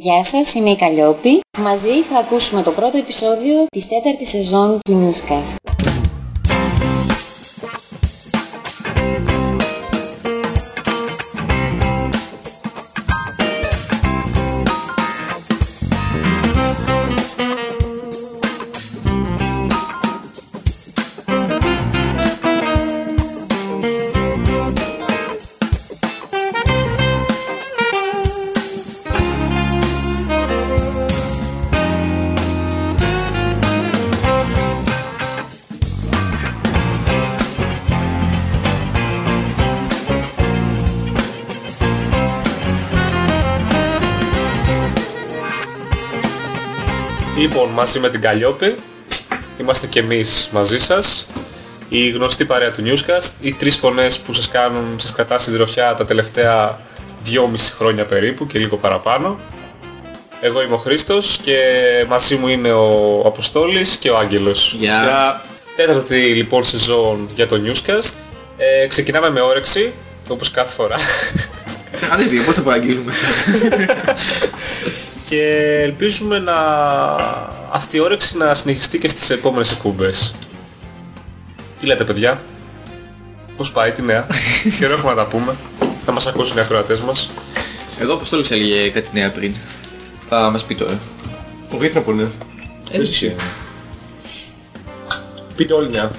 Γεια σας, είμαι η Καλλιόπη. Μαζί θα ακούσουμε το πρώτο επεισόδιο της τέταρτης σεζόν του Newscast. Μαζί με την Καλλιόπη, είμαστε και εμείς μαζί σας. Η γνωστή παρέα του Newscast, οι τρεις φωνές που σας κάνουν, σας κρατά συντροφιά τα τελευταία δυόμιση χρόνια περίπου και λίγο παραπάνω. Εγώ είμαι ο Χρήστος και μαζί μου είναι ο Αποστόλης και ο Άγγελος. Γεια. Για τέταρτη λοιπόν σεζόν για το Newscast. Ε, ξεκινάμε με όρεξη, όπως κάθε φορά. Άντε δύο, πώς θα παραγγείλουμε. και ελπίζουμε να αυτή η όρεξη να συνεχιστεί και στις επόμενες εκπομπές. Τι λέτε παιδιά, πώς πάει τη νέα, καιρό έχουμε να τα πούμε, θα μας ακούσουν οι ακροατές μας. Εδώ όπως το έλεγε κάτι νέα πριν. Θα μας πει τώρα. Το βίντεο πολύ ναι. Ε, δεν ξέρω. Πείτε όλοι μια.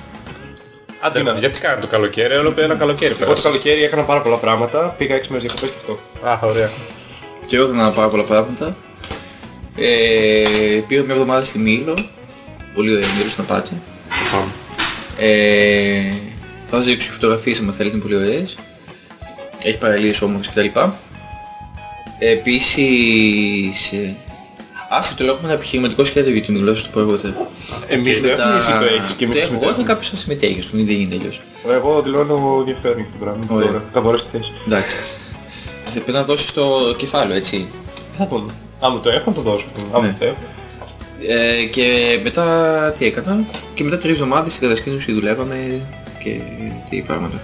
Άντε, γιατί κάνετε το καλοκαίρι, όλο ένα καλοκαίρι Εγώ το πέρασε. καλοκαίρι έκανα πάρα πολλά πράγματα. Πήγα 6 μέρες διακοπές και αυτό. Α, ωραία. Και εγώ έκανα πάρα πολλά πράγματα. Ε, πήγα μια εβδομάδα στη Μήλο. Πολύ ωραία Μήλο να πάτε. Ε, θα σας δείξω και φωτογραφίες άμα θέλετε, είναι πολύ ωραίες. Έχει παραλίες όμορφες κτλ. Επίσης... Ε, άσχετο λόγο έχουμε ένα επιχειρηματικό σχέδιο για τη Μήλο, θα το πω αργότερα. Εμείς το έχουμε, εσύ το έχεις και εμείς το το έχω εγώ, θα συμμετέχουμε. κάποιος θα συμμετέχει, στον δεν γίνεται αλλιώς. Εγώ δηλώνω ενδιαφέρον για αυτό το πράγμα. Ωραία. Τώρα, Θα μπορώ στη θέση. Εντάξει. Θα πρέπει να δώσεις το κεφάλαιο, έτσι. Θα δούμε. Άμα το έχω, να το δώσω. Άμα Ναι. το έχω. Ε, και μετά τι έκανα. Και μετά τρεις εβδομάδες στην κατασκήνωση δουλεύαμε και τι πράγματα.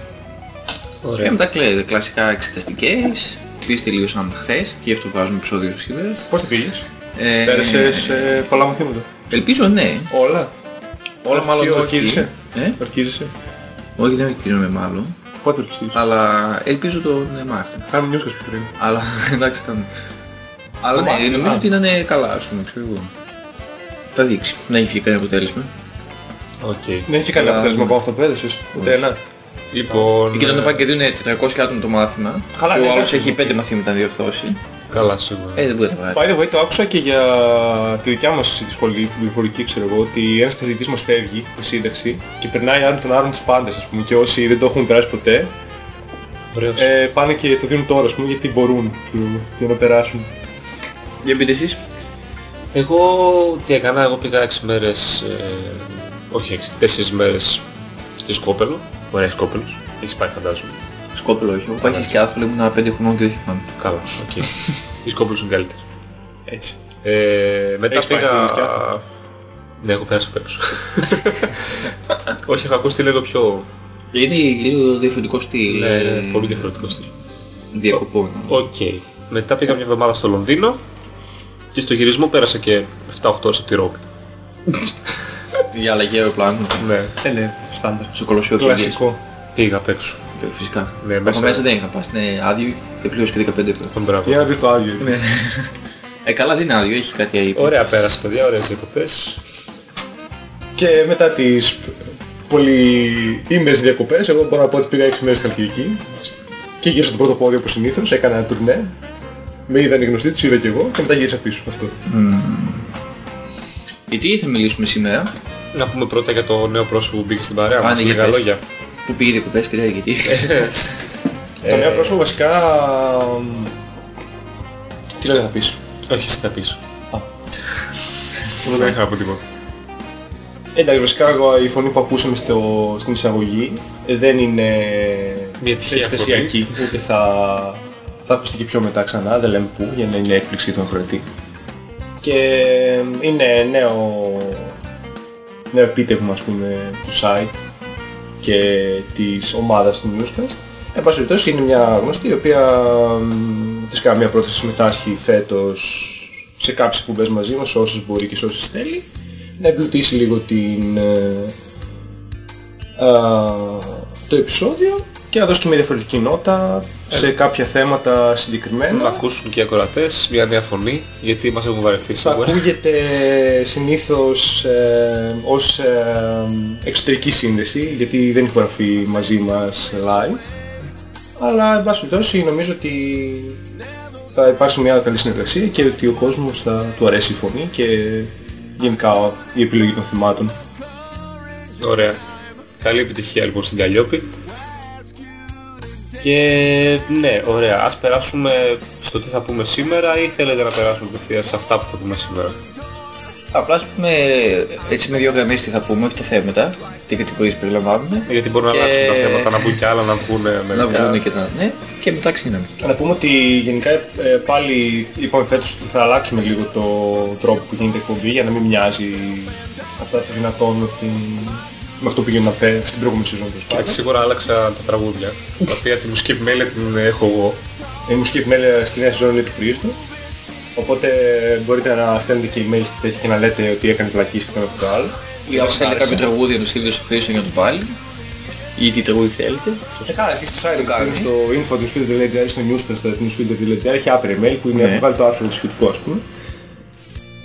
Και ωραία. μετά κλα- κλασικά εξεταστικές. Πήγες τελείωσαν χθες και γι' αυτό βάζουμε επεισόδιο σήμερα. Πώς το πήγες; Ε, Πέρασες ε, πολλά μαθήματα; Ελπίζω ναι. Όλα. Όλα μάλλον Ορκίζεσαι. όχι. Ορκίζεσαι. Ε; Ορκίζεσαι. Όχι δεν ορκίζομαι μάλλον. Πότε ορκιστεί; Αλλά ελπίζω το ναι, Μάρτιο. Κάνουμε Newscast και πριν. Αλλά εντάξει κάνουμε. Αλλά ναι, Μάρτιο, νομίζω α. ότι είναι καλά, ας πούμε, ξέρω εγώ. Θα δείξει. Να έχει βγει κανένα αποτέλεσμα. Οκ. Δεν έχει και κανένα Αλλά- αποτέλεσμα από αυτό που έδωσες. Ούτε ένα. Λοιπόν, Και όταν πάνε και δίνουν 400 άτομα το μάθημα Καλά, και ναι, ο άλλος εντάξει. έχει 5 μαθήματα να διορθώσει, καλά σίγουρα. ε, δεν μπορεί να βγάλει. By the way, το άκουσα και για τη δικιά μας τη σχολή, την πληροφορική, ξέρω εγώ, ότι ένας καθηγητής μας φεύγει με σύνταξη και περνάει άλλον τον άλλον τους πάντες, ας πούμε, και όσοι δεν το έχουν περάσει ποτέ, Ωραίος. ε, πάνε και το δίνουν τώρα, ας πούμε, γιατί μπορούν ξέρουμε, για να περάσουν. Για πείτε εσείς. Εγώ τι έκανα, εγώ πήγα 6 μέρες, ε, όχι 6, 4 μέρες στη Σκόπελο. Ωραία Σκόπελος, έχεις πάει φαντάζομαι. Σκόπελο όχι, έχω πάει και άλλο ήμουν 5 χρονών και δεν θυμάμαι. Καλά, οκ. Η Σκόπελος είναι καλύτεροι. Έτσι. Ε, μετά Έχεις πάει πήγα... στα νησιά; Ναι, έχω πέρασει απ' έξω. όχι, έχω ακούσει λίγο πιο... Και είναι λίγο διαφορετικό στυλ Ναι, ε, πολύ διαφορετικό στυλ. διακοπών. Οκ. Μετά πήγα μια εβδομάδα στο Λονδίνο και στο γυρισμό πέρασα και 7-8 ώρες από τη Ρώμη. Για αλλαγή αεροπλάνου. Ναι, Ε, ναι, στάνταρ. Στο κολοσσιό του Ινδίας. Κλασικό. πήγα απ' έξω. Ε, Φυσικά. Ναι, Από μέσα- μέσα δεν είχα πάει, είναι άδειο και πλήρως και 15 ευρώ. Τον μπράβο. Για να δεις το άδειο, έτσι. Ναι. Ε, καλά δεν είναι άδειο, έχει κάτι aí. Ωραία πέρασε παιδιά, ωραίες διακοπές. Και μετά τις πολύ ήμερες διακοπές, εγώ μπορώ να πω ότι πήγα 6 μέρες στην Αλκιδική και γύρισα στον πρώτο πόδι όπως συνήθως, έκανα ένα τουρνέ. Με είδαν οι γνωστοί, τους είδα και εγώ και μετά γύρισα πίσω. Αυτό. Γιατί θα μιλήσουμε σήμερα, Να πούμε πρώτα για το νέο πρόσωπο που μπήκε στην παρέα Α, μας, ναι, λίγα για πες. λόγια. που πήγε διακοπές και τέτοια γιατί. Το νέο πρόσωπο βασικά... Τι λέω θα πεις; Όχι, εσύ τα πεις. Α. Δεν είχα να πω τίποτα. Εντάξει, βασικά εγώ, η φωνή που ακούσαμε στο, στην εισαγωγή ε, δεν είναι Μια τυχαία αισθησιακή, ούτε θα, θα ακουστεί και πιο μετά ξανά, δεν λέμε πού, για να είναι έκπληξη για τον ακροατή. Και ε, είναι νέο, νέο επίτευγμα ας πούμε του site και της ομάδας του Newscast. Εν πάση περιπτώσει είναι μια γνωστή η οποία μ, της κάνει μια πρόθεση να συμμετάσχει φέτος σε κάποιες εκπομπές μαζί μας, όσες μπορεί και σε όσες θέλει, να εμπλουτίσει λίγο την, ε, α, το επεισόδιο και να δώσει και μια διαφορετική νότα σε κάποια θέματα συγκεκριμένα. Να ακούσουν και οι ακροατές μια νέα φωνή, γιατί μας έχουν βαρεθεί Θα σίγουρα. ακούγεται συνήθως ε, ως ε, εξωτερική σύνδεση, γιατί δεν ηχογραφεί μαζί μας live. Αλλά, εν πάση περιπτώσει, νομίζω ότι θα υπάρξει μια καλή συνεργασία και ότι ο κόσμος θα του αρέσει η φωνή και γενικά η επιλογή των θυμάτων. Ωραία. Καλή επιτυχία λοιπόν στην Καλλιόπη. Και ναι, ωραία. Ας περάσουμε στο τι θα πούμε σήμερα ή θέλετε να περάσουμε απευθείας σε αυτά που θα πούμε σήμερα; Απλά ας πούμε έτσι με δύο γραμμές τι θα πούμε, όχι τα θέματα, τι κατηγορίες περιλαμβάνουν. Γιατί μπορούν Και- να αλλάξουν τα θέματα, να μπουν και άλλα, να βγουν Να μερικά. βγουν και τα... Ναι, και μετά ξεκινάμε. Να πούμε ότι γενικά ε, πάλι είπαμε φέτος ότι θα αλλάξουμε λίγο το τρόπο που γίνεται η εκπομπή για να μην μοιάζει αυτά το δυνατόν με, την... με αυτό που γίνεται απέ- στην προηγούμενη σεζόν τους Και σίγουρα άλλαξα τα τραγούδια. τα οποία τη μουσική επιμέλεια την έχω εγώ. Η μουσική επιμέλεια στη νέα σεζόν είναι του Χρήστου. Οπότε μπορείτε να στέλνετε και emails και τέτοια και να λέτε ότι έκανε πλακής και το ένα από το άλλο. Ή αν θέλετε κάποιο τραγούδι να το στείλετε στο Χρήστο για να το βάλει. Ή τι τραγούδι θέλετε. Ε, καλά, και στο site κάνει. του, στο info.newsfilter.gr ή στο newscast.newsfilter.gr έχει άπειρα email που είναι Ναι. να βάλει το άρθρο το σχετικό ας πούμε.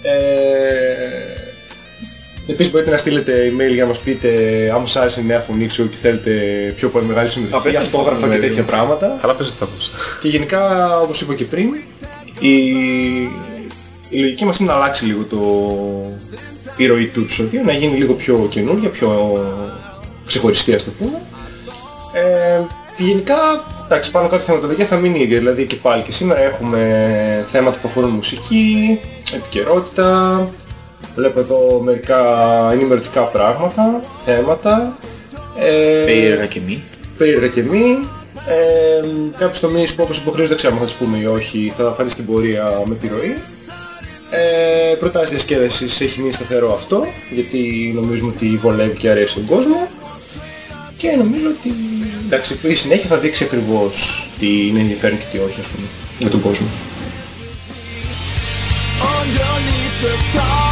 Ε, Επίσης μπορείτε να στείλετε email για να μας πείτε αν σας άρεσε η νέα φωνή, ξέρω ότι θέλετε πιο πολύ μεγάλη συμμετοχή, Απέθυνε αυτόγραφα στο και email. τέτοια πράγματα. Αλλά πες ότι θα πεις. Και γενικά, όπως είπα και πριν, η, η λογική μας είναι να αλλάξει λίγο το η ροή του επεισοδίου, να γίνει λίγο πιο καινούργια, πιο ξεχωριστή ας το πούμε. Ε, και γενικά, εντάξει, πάνω κάτω η θεματολογία θα μείνει ίδια, δηλαδή και πάλι και σήμερα έχουμε θέματα που αφορούν μουσική, επικαιρότητα, βλέπω εδώ μερικά ενημερωτικά πράγματα, θέματα. Ε, Περίεργα και μη. περίεργα και μη. Ε, κάποιους τομείς που όπως υποχρέως δεν ξέρουμε αν θα τους πούμε ή όχι, θα φανεί στην πορεία με τη ροή. Ε, προτάσεις διασκέδασης έχει μείνει σταθερό αυτό, γιατί νομίζουμε ότι βολεύει και αρέσει τον κόσμο. Και νομίζω ότι εντάξει, η συνέχεια θα δείξει ακριβώς τι είναι ενδιαφέρον και τι όχι, ας πούμε, με τον κόσμο. underneath the stars.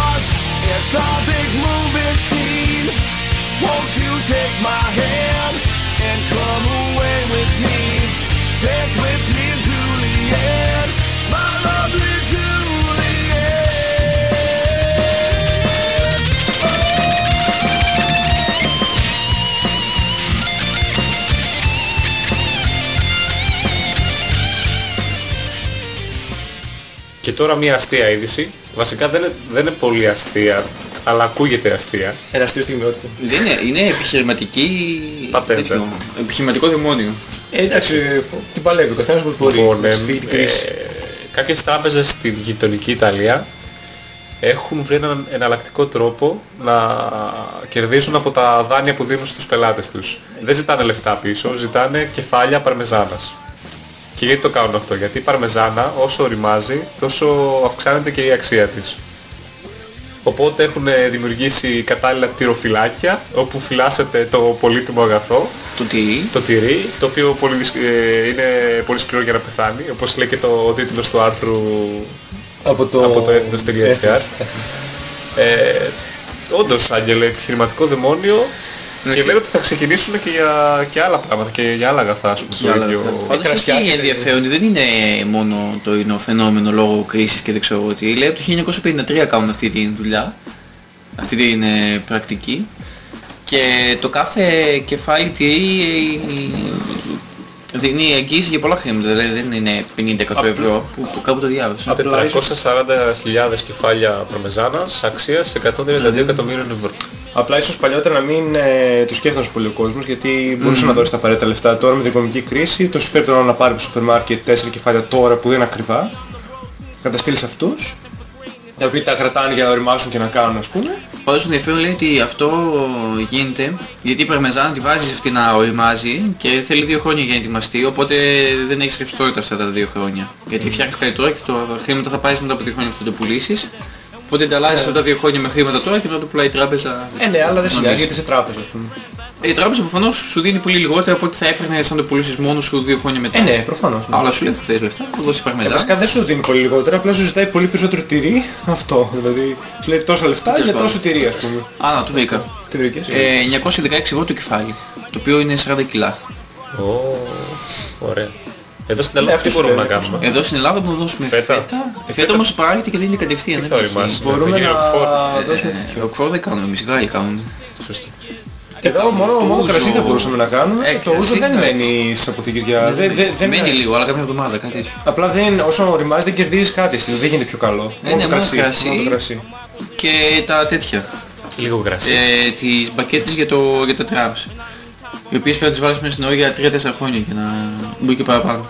It's a big movie scene. Won't you take my hand and come away with me? Dance with me, Juliet, my lovely Juliet. Και τώρα μια αστεία είδηση. Βασικά δεν είναι, δεν είναι πολύ αστεία, αλλά ακούγεται αστεία. Ένα αστείο στιγμιότυπο. Δεν είναι, είναι επιχειρηματική... Πατέντα. τέτοιο, Επιχειρηματικό δαιμόνιο. Ε, εντάξει, τι παλεύει, ο καθένας πώς μπορεί. Λοιπόν, να ε, της φύγει την κρίση. ε, κάποιες τράπεζες στην γειτονική Ιταλία έχουν βρει έναν εναλλακτικό τρόπο να κερδίζουν από τα δάνεια που δίνουν στους πελάτες τους. Δεν ζητάνε λεφτά πίσω, ζητάνε κεφάλια παρμεζάνας. Και γιατί το κάνουν αυτό, γιατί η παρμεζάνα όσο οριμάζει τόσο αυξάνεται και η αξία της. Οπότε έχουν δημιουργήσει κατάλληλα τυροφυλάκια όπου φυλάσσεται το πολύτιμο αγαθό Το τυρί. το τυρί, το οποίο πολύ, δυσ- ε, είναι πολύ σκληρό για να πεθάνει, όπως λέει και το ο τίτλος του άρθρου από το, από το ethnos.gr. ε, όντως, Άγγελε, επιχειρηματικό δαιμόνιο και και- λένε ότι θα ξεκινήσουν και για και άλλα πράγματα και για άλλα αγαθά, ας πούμε, Και άλλα το ίδιο. δεν θα- Πάντως κρασιά έχει και- ενδιαφέρον ότι δεν είναι μόνο το ινό φαινόμενο λόγω κρίσης και δεν ξέρω εγώ τι. Λέει από το 1953 κάνουν αυτή τη δουλειά, αυτή την ε, πρακτική και το κάθε κεφάλι τυρί ε, δίνει εγγύηση για πολλά χρήματα, δηλαδή δεν είναι 50-100 ευρώ που, που κάπου το διάβασα. Απλά 440.000 κεφάλια προμεζάνας αξίας 132 εκατομμύριων ευρώ. Απλά ίσως παλιότερα να μην ε, το σκέφτονταν πολύ ο κόσμος γιατί μπορούσε να δώσει τα απαραίτητα λεφτά. Τώρα με την οικονομική κρίση το συμφέρει τον άλλο να πάρει από το σούπερ μάρκετ 4 κεφάλια τώρα που δεν είναι ακριβά. Να τα στείλεις σε αυτούς. Οι οποίοι τα κρατάνε για να οριμάσουν και να κάνουν ας πούμε. Πάντως το ενδιαφέρον λέει ότι αυτό γίνεται γιατί η παρμεζάνα τη βάζεις αυτή να οριμάζει και θέλει δύο χρόνια για να ετοιμαστεί οπότε δεν έχεις ρευστότητα αυτά τα δύο χρόνια. Γιατί φτιάχνεις κάτι τώρα και τα χρήματα θα πάρεις μετά από δύο χρόνια που θα το πουλήσεις οπότε ανταλλάσσεις αυτά τα δύο χρόνια με χρήματα τώρα και μετά το πουλάει η τράπεζα. Ε, ναι, αλλά δεν Νομίζω. συνδυάζει γιατί σε τράπεζα ας πούμε. Ε, Η τράπεζα προφανώς σου δίνει πολύ λιγότερα από ό,τι θα έπαιρνε σαν το πουλήσεις μόνος σου δύο χρόνια μετά. Ε, ναι, προφανώς. ναι. Αλλά σου λέει αυτές λεφτά, θα δώσεις Ε, παρμεζά. βασικά δεν σου δίνει πολύ λιγότερα, απλά σου ζητάει πολύ περισσότερο τυρί. Αυτό. Δηλαδή, σου λέει τόσα λεφτά Τέλος για πάντων. τόσο τυρί, ας πούμε. Α, να το βρήκα. Τι βρήκες; Ε, 916 ευρώ το κεφάλι, το οποίο είναι 40 κιλά. Ω, Ωραία. Εδώ στην Ναι, Ελλάδα αυτό τι σου μπορούμε να λέω, κάνουμε; Εδώ στην Ελλάδα μπορούμε να δώσουμε Φέτα. φέτα. Ε, Φέτα φέτα- όμως παράγεται και δίνει κατευθείαν. Τι δεν θα έχει- είμαστε. Μπορούμε το να Roquefort. δώσουμε Ε, Ροκφόρ δεν κάνουμε εμείς, οι Γάλλοι κάνουν. Σωστό. Εδώ μόνο, το μόνο ούζο- κρασί θα μπορούσαμε να κάνουμε. Ε, το ούζο κρασί, δεν ναι. μένει στις αποθήκες για... δεν- δεν- δεν- Μένει λίγο, αλλά κάποια εβδομάδα, κάτι τέτοιο. Απλά δεν, όσο ρημάζει δεν κερδίζεις κάτι, δηλαδή δεν γίνεται πιο καλό. Ε, ναι, το μόνο κρασί. μόνο το κρασί. Και τα τέτοια. Λίγο γρασί. Ε, τις μπακέτες για, το, για τα τραπς. Οι οποίες πρέπει να τις βάλεις μέσα στην ώρα για 3-4 χρόνια και να μπορεί και παραπάνω.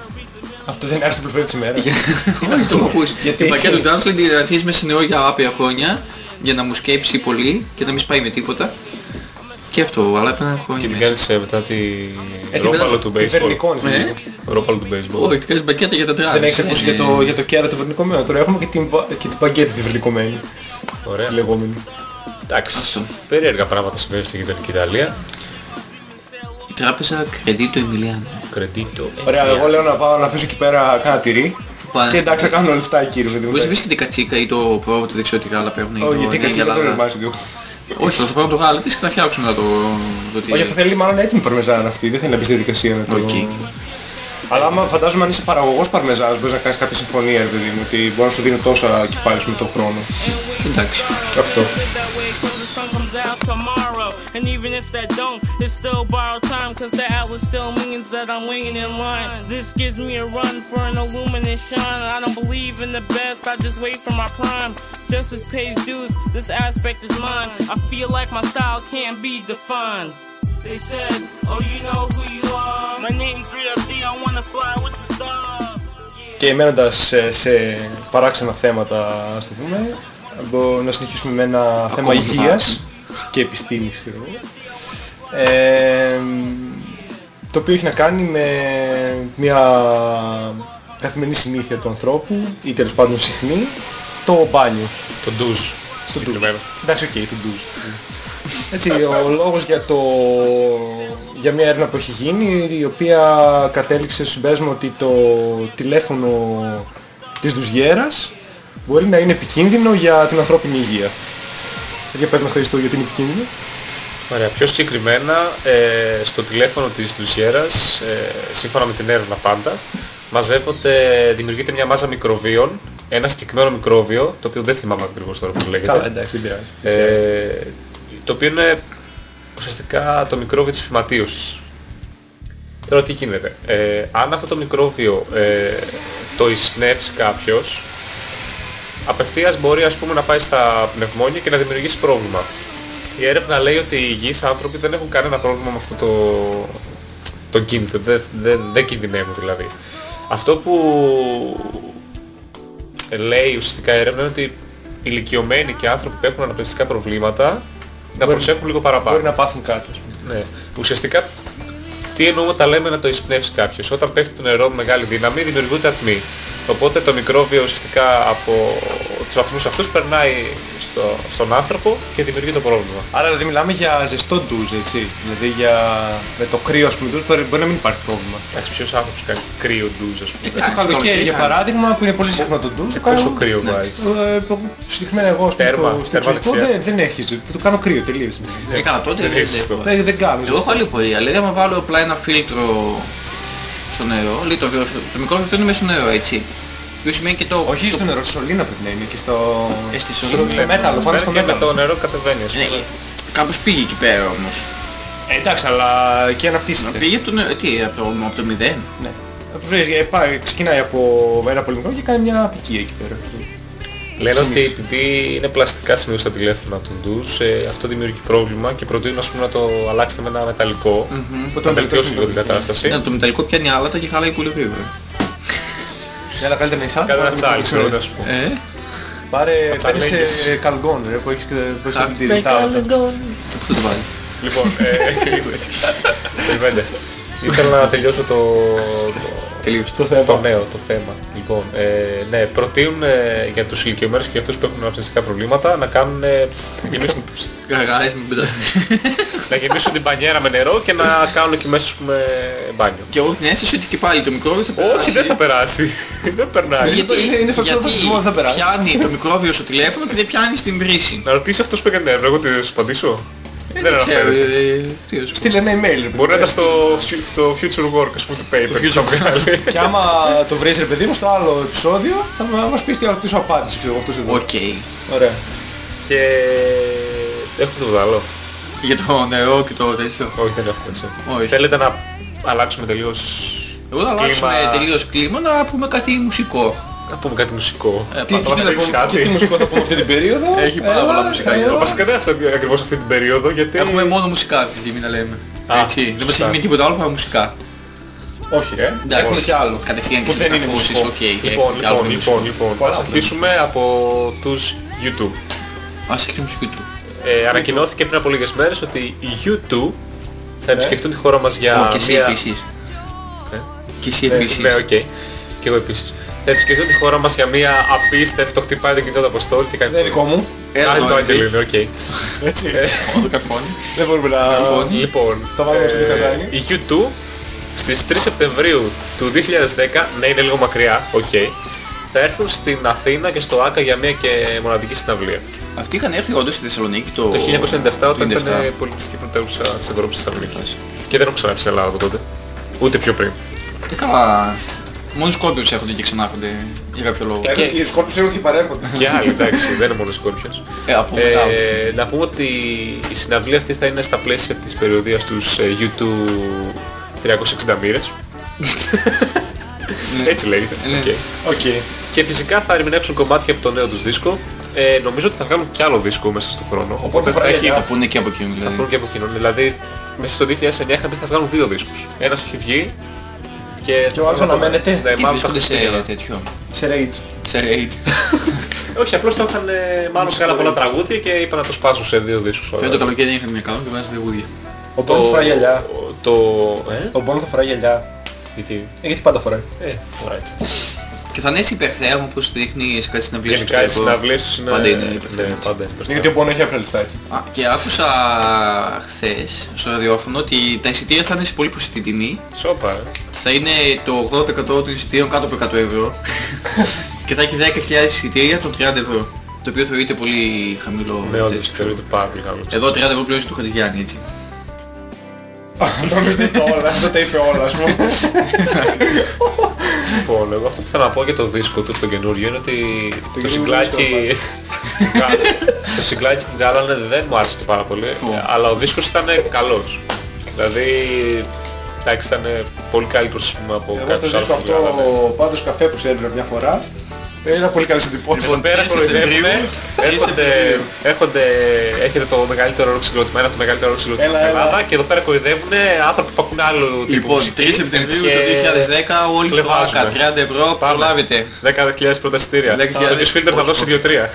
Αυτό δεν είναι άστο προφέρει της ημέρας. Όχι, το έχω ακούσει. Γιατί Την μπακέτα έχει- του Translate την αφήσεις μέσα στην ώρα για άπειρα χρόνια για να μου σκέψει πολύ και να μην σπάει με τίποτα. Και αυτό, αλλά έπαιρνα Και χρόνια την μέσα. κάνεις ε, μετά τη Ε, την- ρόπαλο του τη baseball. βερνικόνη, Ε. φίλε. Ρόπαλο του baseball. Όχι, την κάνεις μπακέτα για τα τραπς. Δεν έχεις ακούσει Ε, για το, για το κέρατο βερνικομένο. Τώρα έχουμε και την, μπα- και την παγκέτα τη βερνικομένη. Ωραία. Τη λεγόμενη. Εντάξει. Αυτό. Περίεργα πράγματα συμβαίνουν στην γειτονική Ιταλία. Η τράπεζα Credito Emiliano. Κρεντήτο. Ωραία, εγώ λέω να πάω να αφήσω εκεί πέρα κάνα τυρί. Πάνε. Και εντάξει θα κάνω λεφτά εκεί ρε παιδί μου. Μπορείς να βρεις και την κατσίκα ή το πρόβατο, δεν ξέρω τι γάλα παίρνουν. ή Όχι, το γιατί νέα κάτσε δεν το Ελλάδα. ρημάζει λίγο. Όχι, θα σου πάρω το γάλα της και θα φτιάξουν να το... το τι- Όχι, αυτό θέλει μάλλον έτοιμη παρμεζάνα αυτή. Δεν θέλει να μπει στη διαδικασία να το... Οκ. Αλλά άμα φαντάζομαι αν είσαι παραγωγός παρμεζάνας μπορείς να κάνεις κάποια συμφωνία ρε παιδί μου. Ότι μπορώ να σου δίνω τόσα κεφάλαια σου με τον χρόνο. Εντάξει. Αυτό. that way cause the sun comes out tomorrow. And even if that don't, it's still borrowed time cause the hour's still millions that I'm waiting in line. This gives me a run for an illuminous shine. I don't believe in the best, I just wait for my prime. Justice pays dues, this aspect is mine. I feel like my style can't be defined. They said, oh you know who you are. My name's 3FD, I wanna fly with the stars. Και μένοντας σε, σε παράξενα θέματα, ας το πούμε, μπο- να συνεχίσουμε με ένα θέμα πιο υγείας Και επιστήμης, ξέρω εγώ. Ε, το οποίο έχει να κάνει με μια καθημερινή συνήθεια του ανθρώπου ή τέλος πάντων συχνή, το μπάνιο. Το ντουζ. Στο ντουζ. Συγκεκριμένο. Εντάξει, οκ, το ντουζ. Έτσι, ο λόγος για, το, για μια έρευνα που έχει γίνει, η οποία κατέληξε στο συμπέρασμα ότι το τηλέφωνο της ντουζιέρας μπορεί να είναι επικίνδυνο για την ανθρώπινη υγεία. Θες για πες με Χρήστο γιατί είναι επικίνδυνο. Ωραία. Πιο συγκεκριμένα, ε, στο τηλέφωνο της ντουζιέρας, ε, σύμφωνα με την έρευνα πάντα, μαζεύονται, δημιουργείται μια μάζα μικροβίων, ένα συγκεκριμένο μικρόβιο, το οποίο δεν θυμάμαι ακριβώς τώρα πώς λέγεται, εντάξει, δεν πειράζει. ε, το οποίο είναι ουσιαστικά το μικρόβιο της φυματίωσης. Τώρα τι γίνεται. Ε, αν αυτό το μικρόβιο ε, το εισπνεύσει κάποιος, απευθείας μπορεί ας πούμε να πάει στα πνευμόνια και να δημιουργήσει πρόβλημα. Η έρευνα λέει ότι οι υγιείς άνθρωποι δεν έχουν κανένα πρόβλημα με αυτό το, το κίνδυνο, δεν, δεν, δεν κινδυνεύουν δηλαδή. Αυτό που λέει ουσιαστικά η έρευνα είναι ότι ηλικιωμένοι και άνθρωποι που έχουν αναπνευστικά προβλήματα να Μπορεί- προσέχουν λίγο παραπάνω. Μπορεί να πάθουν κάτι, ας πούμε. Ναι. Ουσιαστικά τι εννοούμε όταν λέμε να το εισπνεύσει κάποιος. Όταν πέφτει το νερό με μεγάλη δύναμη δημιουργούνται ατμοί. Οπότε το μικρόβιο ουσιαστικά από τους ατμούς αυτούς περνάει στο, στον άνθρωπο και δημιουργεί το πρόβλημα. Άρα δηλαδή μιλάμε για ζεστό ντουζ, έτσι. Δηλαδή για... με το κρύο ας πούμε ντουζ μπορεί, μπορεί να μην υπάρχει πρόβλημα. Εντάξει, ποιος άνθρωπος κάνει κρύο ντουζ ας πούμε. Ε, το Εντάξει, καλοκαίρι για κάνει. παράδειγμα που είναι πολύ συχνό το ντουζ. Και το κάνω- πόσο κρύο βάζεις; Ε, εγώ- Συγκεκριμένα εγώ ας πούμε, Τέρμα, στο, στο τέρμα εξωτερικό δεξιά. δεν, δεν έχει ζωή. Θα το κάνω κρύο τελείως. Ε, καλά, τότε Δεν δεν είναι σωστό. δεν- Δεν, δεν κάνω. Εγώ έχω άλλη πορεία. Δηλαδή άμα βάλω απλά ένα φίλτρο στο νερό, λέει το, το μικρό αυτό είναι μέσα στο νερό, έτσι. Ποιο σημαίνει και το... Όχι το- στο νερό, στη σωλήνα πρέπει να είναι και στο... Ε, στη στο, σωλήνα. στο μέταλλο, πάνω στο και με μέταλλο. το νερό κατεβαίνει ας Ναι, πούμε. κάπως πήγε εκεί πέρα όμως. Ε, εντάξει, αλλά και αναπτύσσεται. Πήγε από το νερό, τι, από το, από το μηδέν. Ναι. Αφού βρεις, ε, πάει, ξεκινάει από ένα πολύ μικρό και κάνει μια απικία εκεί πέρα. Λένε ότι επειδή είναι πλαστικά συνήθως τα τηλέφωνα του ντους, ε, αυτό δημιουργεί πρόβλημα και προτείνουν ας πούμε να το αλλάξετε με ένα μεταλλικό, Οπότε να το βελτιώσει λίγο την μεταλλικό. κατάσταση. Ναι, το μεταλλικό πιάνει άλατα και χαλάει πολύ γρήγορα. Ναι, αλλά καλύτερα να είσαι Κάνε ένα άτομο, τσάλι, να ξέρω, μην ας πούμε. Ε, Πάρε, παίρνεις τσαλέγγες. ε, καλγκόν, ρε, που έχεις και που έχεις Κα- όλη τη ρητάδα. αυτό το βάλει. Λοιπόν, ε, περιμένετε. Ήθελα να τελειώσω το, το, τελείωσε. Το θέμα. Το νέο, το θέμα. Λοιπόν, ε, ναι, προτείνουν ε, για τους ηλικιωμένους και για αυτούς που έχουν αυσιστικά προβλήματα να κάνουν, ε, να γεμίσουν, Γαγάες με πετά. να γεμίσουν την πανιέρα με νερό και να κάνουν εκεί μέσα, ας πούμε, μπάνιο. Και έχω την αίσθηση ότι και πάλι το μικρόβιο θα περάσει. Όχι, δεν θα περάσει. δεν περνάει. Γιατί, Είναι- είναι φωτό γιατί φασισμός, δεν θα περάσει. πιάνει το μικρόβιο στο τηλέφωνο και δεν πιάνει στην βρύση. Να ρωτήσεις αυτός που έκανε έρευνα, εγώ τι θα σου απαντήσω. Δεν Ξέρω, αναφέρεται. ε, τι να σου πω. Στείλε ένα email. ρε παιδί. Μπορεί να ήταν στο, στο Future Work, ας πούμε, του paper. που θα βγάλει. Και άμα το βρεις ρε παιδί μου στο άλλο επεισόδιο θα μα- μας πεις τι άλλο τι σου απάντησε ξέρω εγώ αυτός εδώ. Οκ. Ωραία. και έχουμε τίποτα άλλο. Για το νερό και το τέτοιο. Όχι, δεν έχουμε έτσι. Όχι. Θέλετε να αλλάξουμε τελείως... Εγώ θα αλλάξουμε Κλίμα; τελείως κλίμα να πούμε κάτι μουσικό. Να πούμε κάτι μουσικό. Ε, Τι, πα- τι, πα- τι, θα θα πεις πούμε, κάτι. και τι μουσικό θα πούμε αυτή την περίοδο; Έχει πάρα Έλα, πολλά μουσικά έλα. εδώ. Βασικά δεν αυτό ακριβώς αυτή την περίοδο, γιατί... Έχουμε μόνο μουσικά αυτή τη στιγμή να λέμε. Α, Έτσι. Δεν μας σωστά. έχει μείνει τίποτα άλλο παρά μουσικά. Όχι ρε. Εντάξει. Έχουμε και άλλο. Κατευθείαν και Που δεν είναι μεταφρώσεις, μουσικό. οκ. Λοιπόν, και άλλο λοιπόν, μουσικό. λοιπόν, λοιπόν, Πολλά ας από αρχίσουμε από τους U2. Ας ξεκινήσουμε στους U2. Ε, ανακοινώθηκε πριν από λίγες μέρες ότι οι U2 θα Ναι. επισκεφτούν τη χώρα μας για Ω, Και εσύ μία... επίσης. Ε; Και εσύ Ναι, επίσης. Ναι, οκ. Και εγώ επίσης. Θα επισκεφτούν τη χώρα μας για μία απίστευτο χτυπάει το κινητό του Αποστόλη και κάνει... Δεν είναι δικό μου. Έλα Α, εδώ, το έτσι. Άγγελο είναι, οκ. Έτσι. Όλο το καφόνι. Δεν μπορούμε να... Λοιπόν, Λοιπόν, Τα βάλουμε στο ε, καζάνι. η YouTube στις 3 Σεπτεμβρίου του 2010, ναι είναι λίγο μακριά, οκ, θα έρθουν στην Αθήνα και στο ΟΑΚΑ για μία και μοναδική συναυλία. Αυτοί είχαν έρθει όντως στη Θεσσαλονίκη το... Το 1997 όταν 97. ήταν πολιτιστική πρωτεύουσα της Ευρώπης η Θεσσαλονίκη. Και δεν έχουν ξανάρθει στην Ελλάδα από τότε. Ούτε πιο πριν. Και καλά. Μόνο Scorpions έρχονται και ξανάρχονται για κάποιο λόγο. και- Οι Scorpions έρχονται και παρέρχονται. και άλλοι, εντάξει, δεν είναι μόνο Scorpions. Ε, από μετά. Ε, να πούμε ότι η συναυλία αυτή θα είναι στα πλαίσια της περιοδείας τους ε, YouTube 360 μοίρες. Έτσι λέγεται. Ναι. Οκ. Οκ. Και φυσικά θα ερμηνεύσουν κομμάτια από το νέο τους δίσκο. Ε, νομίζω ότι θα βγάλουν κι άλλο δίσκο μέσα στον χρόνο. Οπότε θα φοράει έχει... γενιά. Θα πούνε και από εκείνο Θα δηλαδή. βγουν και από κοινόν. Δηλαδή μέσα στο 2009 είχαν πει θα βγάλουν δύο δίσκους. Ένας έχει βγει και... Και ο άλλος αναμένεται. Ναι, Τι μάλλον θα βρίσκονται βγει σε ένα. τέτοιο. Σε rage. Σε rate. Όχι, απλώς το είχαν ε, μάλλον βγάλει πολλά τραγούδια και είπαν να το σπάσουν σε δύο δίσκους. Φαίνεται το καλοκαίρι δεν είχαν μια καλός και βάζει τραγούδια. Ο Μπόνο θα φοράει γυαλιά. Το... Ε; Ο Μπόνο θα φοράει γυαλιά. Γιατί... Ε, Γιατί πάντα φοράει. Ε, φοράει τότε. Και θα είναι έτσι υπερθέαμο όπως δείχνει σε κάτι συναυλίες στο Γενικά οι εξωτερικό. συναυλίες τους είναι... Πάντα είναι ναι, υπερθέαμες. πάντα είναι Είναι υπερθέαμες. γιατί ο Μπόνο έχει απλά λιστά έτσι. Α, και άκουσα χθες στο ραδιόφωνο ότι τα εισιτήρια θα είναι σε πολύ προσιτή τιμή. Σόπα, ε. Θα είναι το 80% των εισιτήριων κάτω από 100 ευρώ. και θα έχει 10.000 εισιτήρια των 30 ευρώ. Το οποίο θεωρείται πολύ χαμηλό. Ναι, όντως τέτοιο. θεωρείται πάρα πολύ καλό. Εδώ 30 ευρώ πληρώσει του Χατζηγιάννη έτσι. Νομίζω ότι είπε όλα. Αυτό τα είπε όλα ας πούμε. Λοιπόν, εγώ αυτό που θέλω να πω για το δίσκο του, το καινούριο, είναι ότι το, καινούριο συγκλάκι... το συγκλάκι που βγάλανε δεν μου άρεσε και πάρα πολύ, αλλά ο δίσκος ήταν καλός. Δηλαδή, εντάξει, ήταν πολύ καλύτερος ας πούμε, από Εγώ στο κάποιους άλλους δίσκο που βγάλανε. αυτό πάντως καφέ που σε έβλεπα μια φορά Ένα πολύ καλές εντυπώσεις. Εδώ πέρα 3 κοροϊδεύουνε, Σεπτεμβρίου, έρχονται, έρχονται, έχετε το μεγαλύτερο ροκ συγκροτημένο, το μεγαλύτερο ροκ συγκροτημένο Έλα, στην έλα. Ελλάδα και εδώ πέρα κοροϊδεύουνε άνθρωποι που ακούν άλλο τύπο Λοιπόν, 3 μουσική Σεπτεμβρίου και του 2010 όλοι στο κλεβάζουμε. ΆΚΑ, 30 ευρώ, Πάμε. προλάβετε. 10.000 πρώτα εισιτήρια. 10.000 Το News Filter θα δώσει 2-3.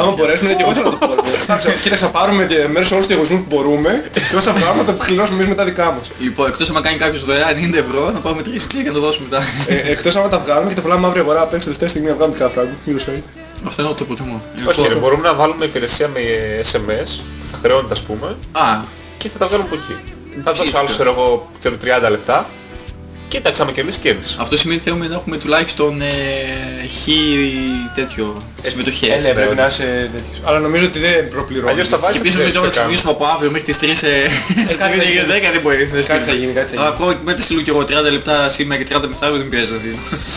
Άμα μπορέσουμε, και εγώ θέλω να το πω. Κοίταξε, Κοίταξα, πάρουμε και μέρος όλους τους διαγωνισμούς που μπορούμε και όσα βγάλουμε θα τα επιχλινώσουμε εμείς μετά δικά μας. Λοιπόν, εκτός άμα κάνει κάποιος δωρεάν 90 ευρώ, να πάμε 3 εισιτήρια και να το δώσουμε μετά. Ε, εκτός άμα τα βγάλουμε και τα πολλά μαύρη αγορά απ' έξω τελευταία στιγμή να βγάλουμε κάνα φράγκο. Μη το σάει. Αυτό είναι το προτιμώ. Είναι Όχι, το- ρε, μπορούμε να βάλουμε υπηρεσία με SMS που θα χρεώνεται ας πούμε Α, και θα τα βγάλουμε από εκεί. Θα δώσω Φυσικά. άλλο ξέρω εγώ ξέρω, 30 λεπτά και εντάξει άμα κερδίσει κέρδισε. αυτό σημαίνει ότι θέλουμε να έχουμε τουλάχιστον ε, χ τέτοιο Ε, συμμετοχές. ναι, πρέπει να είσαι τέτοιος. Αλλά νομίζω ότι δεν προπληρώνεις. Αλλιώς θα Και βάζεις επίσης ξέρεις μετά να τι θα κάνουμε. ξεκινήσουμε από αύριο μέχρι τις 3 ε, κάτι θα γίνει. 10 δεν μπορεί. δεν Κάτι θα σκέφτεται. γίνει, κάτι θα Αλλά γίνει. ακόμα και μετά στείλω και εγώ 30 λεπτά σήμερα και 30 μεθαύριο δεν πειράζει δηλαδή.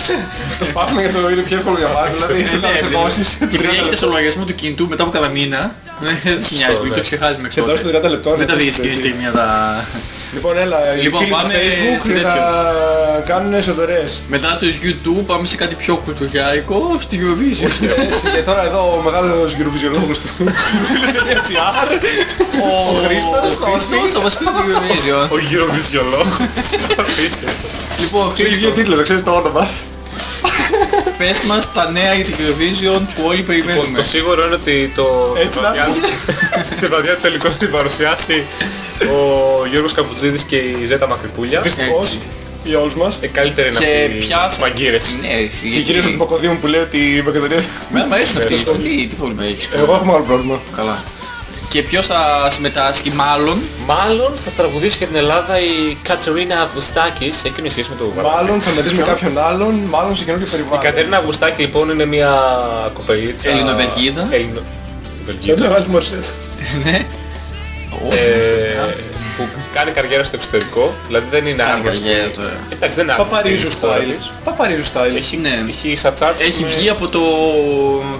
Το σπάσουμε γιατί το είναι πιο εύκολο για μας. Δηλαδή Ναι, θα σε ναι. δώσεις Και επειδή 30 έχετε στο λεπτά. λογαριασμό του κινητού μετά από κανένα μήνα, δεν σε νοιάζει, μην ναι. το ξεχάσει μέχρι Σε δώσει τότε. 30 λεπτών. Δεν τα ναι, δεις εκείνη τη έτσι. στιγμή να τα... Λοιπόν, έλα, οι Λοιπόν, φίλοι του πάμε Facebook σε θα κάνουν εσωτερές. Μετά το YouTube πάμε σε κάτι πιο κουλτουριάικο, στη Eurovision. Έτσι, και τώρα εδώ ο μεγάλος γυροβιζιολόγος του Google.gr, ο Χρήστος, θα μας πει. Χριστός θα μας πει το Eurovision. Ο γυροβιζιολόγος. Απίστευτο. Λοιπόν, Έχει βγει ο Χρήστο, τίτλος, ξέρεις το όνομα. Πες μας τα νέα για την Eurovision που όλοι Λοιπόν, περιμένουμε. το σίγουρο είναι ότι το Έτσι να βραδιά- τη βραδιά του τελικού θα την παρουσιάσει ο Γιώργος Καπουτζίδης και η Ζέτα Μακρυπούλια. Δυστυχώς. Έτσι. για όλους μας. Ε, καλύτερα είναι Και αυτοί πια... τις μαγκύρες. Ναι, Και γιατί... κυρίως με τον Παπαδίου μου που λέει ότι η Μακεδονία... Εμένα μου αρέσουν αυτοί. Τι, τι πρόβλημα έχεις; Εγώ έχω μεγάλο πρόβλημα. Καλά. Και ποιος θα συμμετάσχει μάλλον; Μάλλον θα τραγουδήσει για την Ελλάδα η Κατερίνα Αυγουστάκης. Έχει και μια σχέση με το παραπάνω. Μάλλον θα μετρήσουμε κάποιον άλλον, μάλλον σε καινούργιο Η περιβάλλον. Κατερίνα Αυγουστάκη λοιπόν είναι μια κοπελίτσα... Ελληνοβελγίδα. Ελληνο... Και Βελγίδα. είναι μεγάλη τη Μωρσέτ. Ναι. Ε, που κάνει καριέρα στο εξωτερικό, δηλαδή δεν είναι Κάνει άγνωστη. καριέρα τώρα. Εντάξει, δεν είναι άγνωστη Παπαρίζου στη χώρα style. της. Παπαρίζου style. Έχει, Ναι. έχει στα charts Έχει με- βγει από το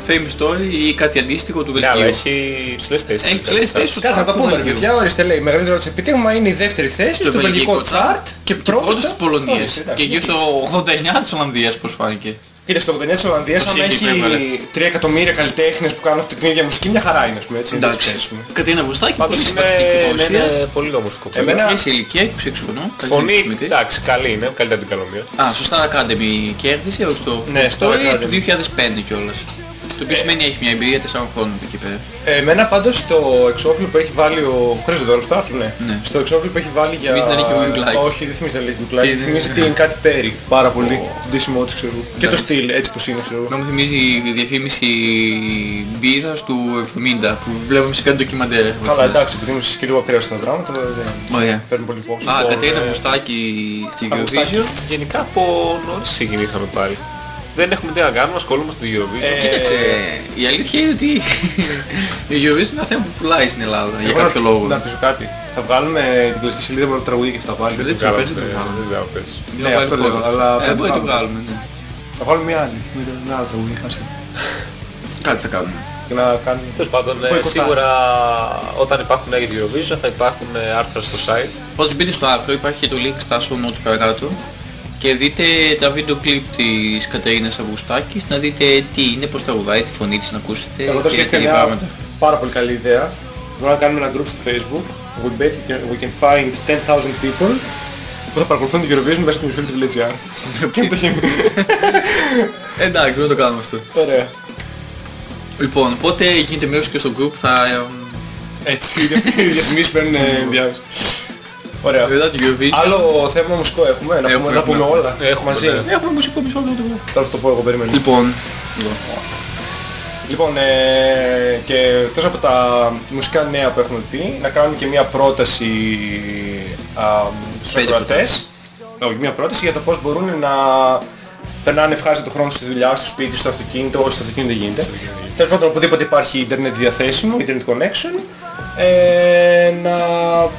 Fame Story ή κάτι αντίστοιχο του Ναι, αλλά Βελγίου. έχει ψηλές θέσεις. Έχει ψηλές στα charts. θέσεις. Κάτσε να το του πούμε ρε Βελγίου. παιδιά, ορίστε λέει, μεγαλύτερο της επιτύγμα είναι η δεύτερη θέση Στο στο βελγικό βελγικό chart και πρώτος της Πολωνίας. Ορίστε, εντάξει. Και εκεί στο 89 της Ολλανδίας πώς φάνηκε. Κοίτα, στο 89 της Ολλανδίας, Το άμα σύγκλι έχει που έβαλε. 3 εκατομμύρια καλλιτέχνες που κάνουν αυτή την ίδια μουσική, μια χαρά είναι, ας πούμε, έτσι. είναι Εντάξει. τέτοιες, ας πούμε. Κατρίνα Βουστάκη, πολύ Πάντως είναι, συμπαθητική ναι, παρουσία. είναι πολύ όμορφη κοπέλα. Εμένα- Έχει σε ηλικία 26 χρονών. καλή Φωνή, σε μικρή. εντάξει, καλή είναι, καλύτερα από την Καλομία. Α, στο Star Academy κέρδισε ως το Ναι, Fame Star Story Academy. του 2005 κιόλας. Το οποίο σημαίνει έχει μια εμπειρία 4 χρόνων από εκεί πέρα. Ε, Εμένα πάντως στο εξώφυλλο που έχει βάλει ο Χρήστος Δόλος, το άρθρο, ναι. Ναι. Στο εξώφυλλο που έχει βάλει για... Θυμίζει την Αλίκη Γουιγκλάκη. Όχι, δεν θυμίζει την Αλίκη Γουιγκλάκη, Τι- θυμίζει την κάτι Πέρι. Πάρα πολύ. Την ντύσιμό της, ξέρω. Και το στυλ, έτσι πως είναι, ξέρω. Να μου θυμίζει η διαφήμιση μπύρας του 70 που βλέπουμε σε κάτι ντοκιμαντέρ. Καλά, εντάξει, επειδή είμαι και λίγο ακραίος στα δράματα, δεν Ωραία. παίρνουν πολύ υπόψη. Α, Λοιπόν, Κατερίνα ε, Βουστάκη στην Αυγουστάκη. Eurovision. Γενικά από νωρίς ξεκινήσαμε πάλι. Δεν έχουμε τι να κάνουμε, ασχολούμαστε με το Eurovision. Ε, Κοίταξε, η αλήθεια είναι ότι η Eurovision είναι ένα θέμα που πουλάει στην Ελλάδα για Εγώ κάποιο να- λόγο. Να ρωτήσω κάτι. Θα βγάλουμε την κλασική σελίδα με το τραγούδι και αυτά πάλι. Δεν Δεν ξέρω, βγάλαμε, πες, δεν ε, βγάλαμε. δεν βγάλαμε πες. Ναι, αυτό λέω, αλλά Ε, θα μπορεί να το βγάλουμε. βγάλουμε, ναι. Θα βάλουμε μια άλλη. Με το- με άλλο τραγούδι. άσχετα. Κάτι θα κάνουμε. Και να κάνουμε... Τέλος πάντων, ε, Μποϊκοτάρι. σίγουρα όταν υπάρχουν νέα για την Eurovision θα υπάρχουν ε, άρθρα στο site. Πάντως μπείτε στο άρθρο, υπάρχει και το link στα show notes παρακάτω και δείτε τα βίντεο κλιπ της Κατερίνας Αυγουστάκης να δείτε τι είναι, πώς τραγουδάει, τη φωνή της να ακούσετε Εγώ το και σκέφτηκα τέτοια μια πράγματα. πάρα πολύ καλή ιδέα. Μπορούμε να κάνουμε ένα group στο facebook. We bet we can, we can find 10,000 people που θα παρακολουθούν την Eurovision μέσα από την φίλη του Village Και να το γίνει. Εντάξει, δεν το κάνουμε αυτό. Ωραία. Λοιπόν, οπότε γίνεται μέρος και στο group θα... ε, Έτσι, οι διαφημίσεις παίρνουν ε, ενδιάμεσα. Ωραία. Μετά την Eurovision. Άλλο θέμα μουσικό έχουμε, να πούμε, Έχουμε, να πούμε έχουμε. όλα Έχουμε, μαζί. ναι. Έχουμε μουσικό μισό λεπτό. Θα σου το πω εγώ, περίμενε. Λοιπόν, Λοιπόν, ε, και εκτός από τα μουσικά νέα που έχουμε πει, να κάνουμε και μια πρόταση α, στους Πέντε ακροατές. Όχι, μια πρόταση για το πώς μπορούν να περνάνε ευχάριστο το χρόνο στη δουλειά, στο σπίτι, στο αυτοκίνητο, όχι στο αυτοκίνητο δεν γίνεται. Τέλος πάντων, οπουδήποτε υπάρχει ίντερνετ διαθέσιμο, internet connection, ε, να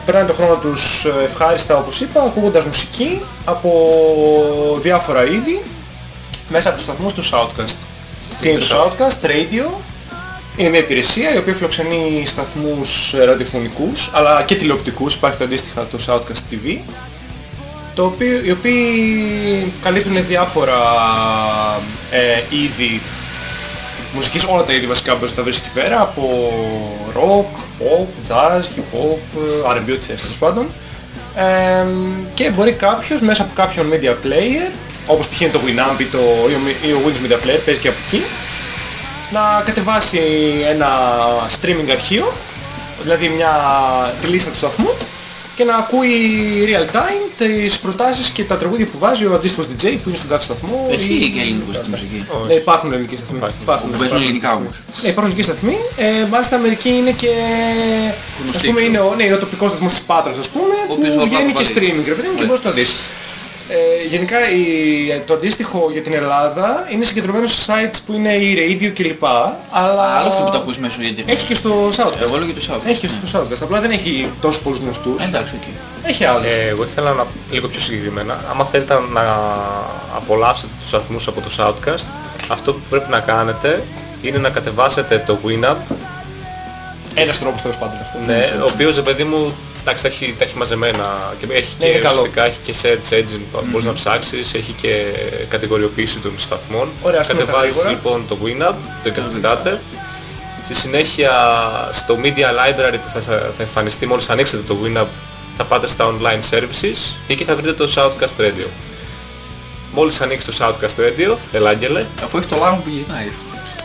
περνάνε το χρόνο τους ευχάριστα, όπως είπα, ακούγοντας μουσική από διάφορα είδη, μέσα από τους σταθμούς του Shoutcast. Τι είναι το Shoutcast, radio, είναι μια υπηρεσία η οποία φιλοξενεί σταθμούς ε, ραδιοφωνικούς αλλά και τηλεοπτικούς, υπάρχει το αντίστοιχα το Shoutcast TV το οποίο, οι οποίοι καλύπτουν διάφορα ε, είδη μουσικής, όλα τα είδη βασικά μπορείς να τα βρεις εκεί πέρα από rock, pop, jazz, hip hop, R&B, ό,τι θες τέλος πάντων ε, και μπορεί κάποιος μέσα από κάποιον media player όπως π.χ. είναι το Winamp ή, το, ή ο- ή ο Windows Media Player παίζει και από εκεί να κατεβάσει ένα streaming αρχείο, δηλαδή μια, τη λίστα του σταθμού και να ακούει real time τις προτάσεις και τα τραγούδια που βάζει ο αντίστοιχος DJ που είναι στον κάθε σταθμό. έχει ή- και ελληνικούς στη μουσική. Ναι, υπάρχουν ελληνικοί σταθμοί. Υπάρχουν, Που παίζουν υπάρχουν. ελληνικά όμως. Ναι, υπάρχουν ελληνικοί σταθμοί. Ε, μάλιστα μερικοί είναι και... Γνωστοί, Ας πούμε ξέρω. είναι ο, ναι, είναι ο τοπικός σταθμός της Πάτρας ας πούμε, Ο οποίος που όλα βγαίνει και βάλει. streaming ρε παιδί μου και Ναι. μπορείς να το δεις. Ε, γενικά η, το αντίστοιχο για την Ελλάδα είναι συγκεντρωμένο σε sites που είναι e-radio κλπ. Αλλά Άλλο αυτό που τα ακούς μέσω ίντερνετ. έχει και στο SHOUTcast. Εγώ λέω και το Σάββατο. Έχει και στο SHOUTcast. Απλά δεν έχει τόσους πολλούς γνωστούς. Εντάξει, οκ. Έχει άλλους. Ε, εγώ ήθελα να λίγο πιο συγκεκριμένα. Άμα θέλετε να απολαύσετε τους σταθμούς από το Shoutcast, αυτό που πρέπει να κάνετε είναι να κατεβάσετε το Winamp, Ένας τρόπος τέλος πάντων αυτός. ναι, ο οποίος, ρε παιδί μου, εντάξει, τα έχει, τα έχει μαζεμένα και έχει Ναι, είναι και καλό. ουσιαστικά έχει και search engine που μπορείς να ψάξεις, έχει και κατηγοριοποίηση των σταθμών. Ωραία, ας πούμε στα Κατεβάζεις γρήγορα. λοιπόν το Winamp, το εγκαθιστάτε. Στη συνέχεια στο Media Library που θα, θα εμφανιστεί μόλις ανοίξετε το Winamp θα πάτε στα online services και εκεί θα βρείτε το Shoutcast Radio. Μόλις ανοίξει το Shoutcast Radio, έλα Άγγελε, Αφού έχει το λάμο που γυρνάει.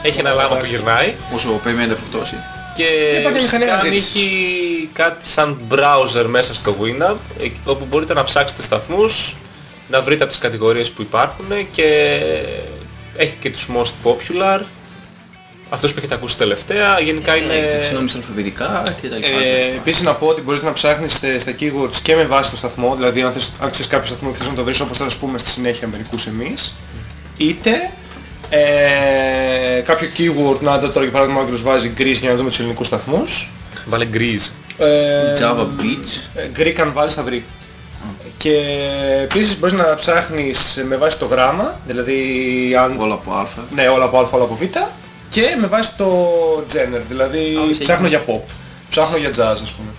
έχει ένα λάμα που γυρνάει Όσο περιμένει να φορτώσει. Και υπάρχει μηχανή ουσιαστικά αναζήτησης. ανοίγει κάτι σαν browser μέσα στο Winamp ε, όπου μπορείτε να ψάξετε σταθμούς να βρείτε από τις κατηγορίες που υπάρχουν και έχει και τους most popular, αυτός που έχετε ακούσει τελευταία, γενικά είναι... Είναι... Ξενόμιση αλφαβητικά και τα λοιπά. Ε, επίσης να πω ότι μπορείτε να ψάχνεις στε- στα keywords και με βάση το σταθμό, δηλαδή αν, θες, αν ξέρεις κάποιο σταθμό και θες να το βρεις όπως θα σας πούμε στη συνέχεια μερικούς εμείς, είτε ε, κάποιο keyword, να δω τώρα για παράδειγμα ο Άγγελος βάζει γκρις για να δούμε τους ελληνικούς σταθμούς. Βάλε γκρίζ. Ε, Java Beach. ε, Greek αν βάλεις θα βρει. Και επίσης μπορείς να ψάχνεις με βάση το γράμμα, δηλαδή αν... Όλα από α. Ναι, όλα από α, όλα από β. Και με βάση το genre, δηλαδή Α, ψάχνω έχει. για pop, ψάχνω για jazz ας πούμε.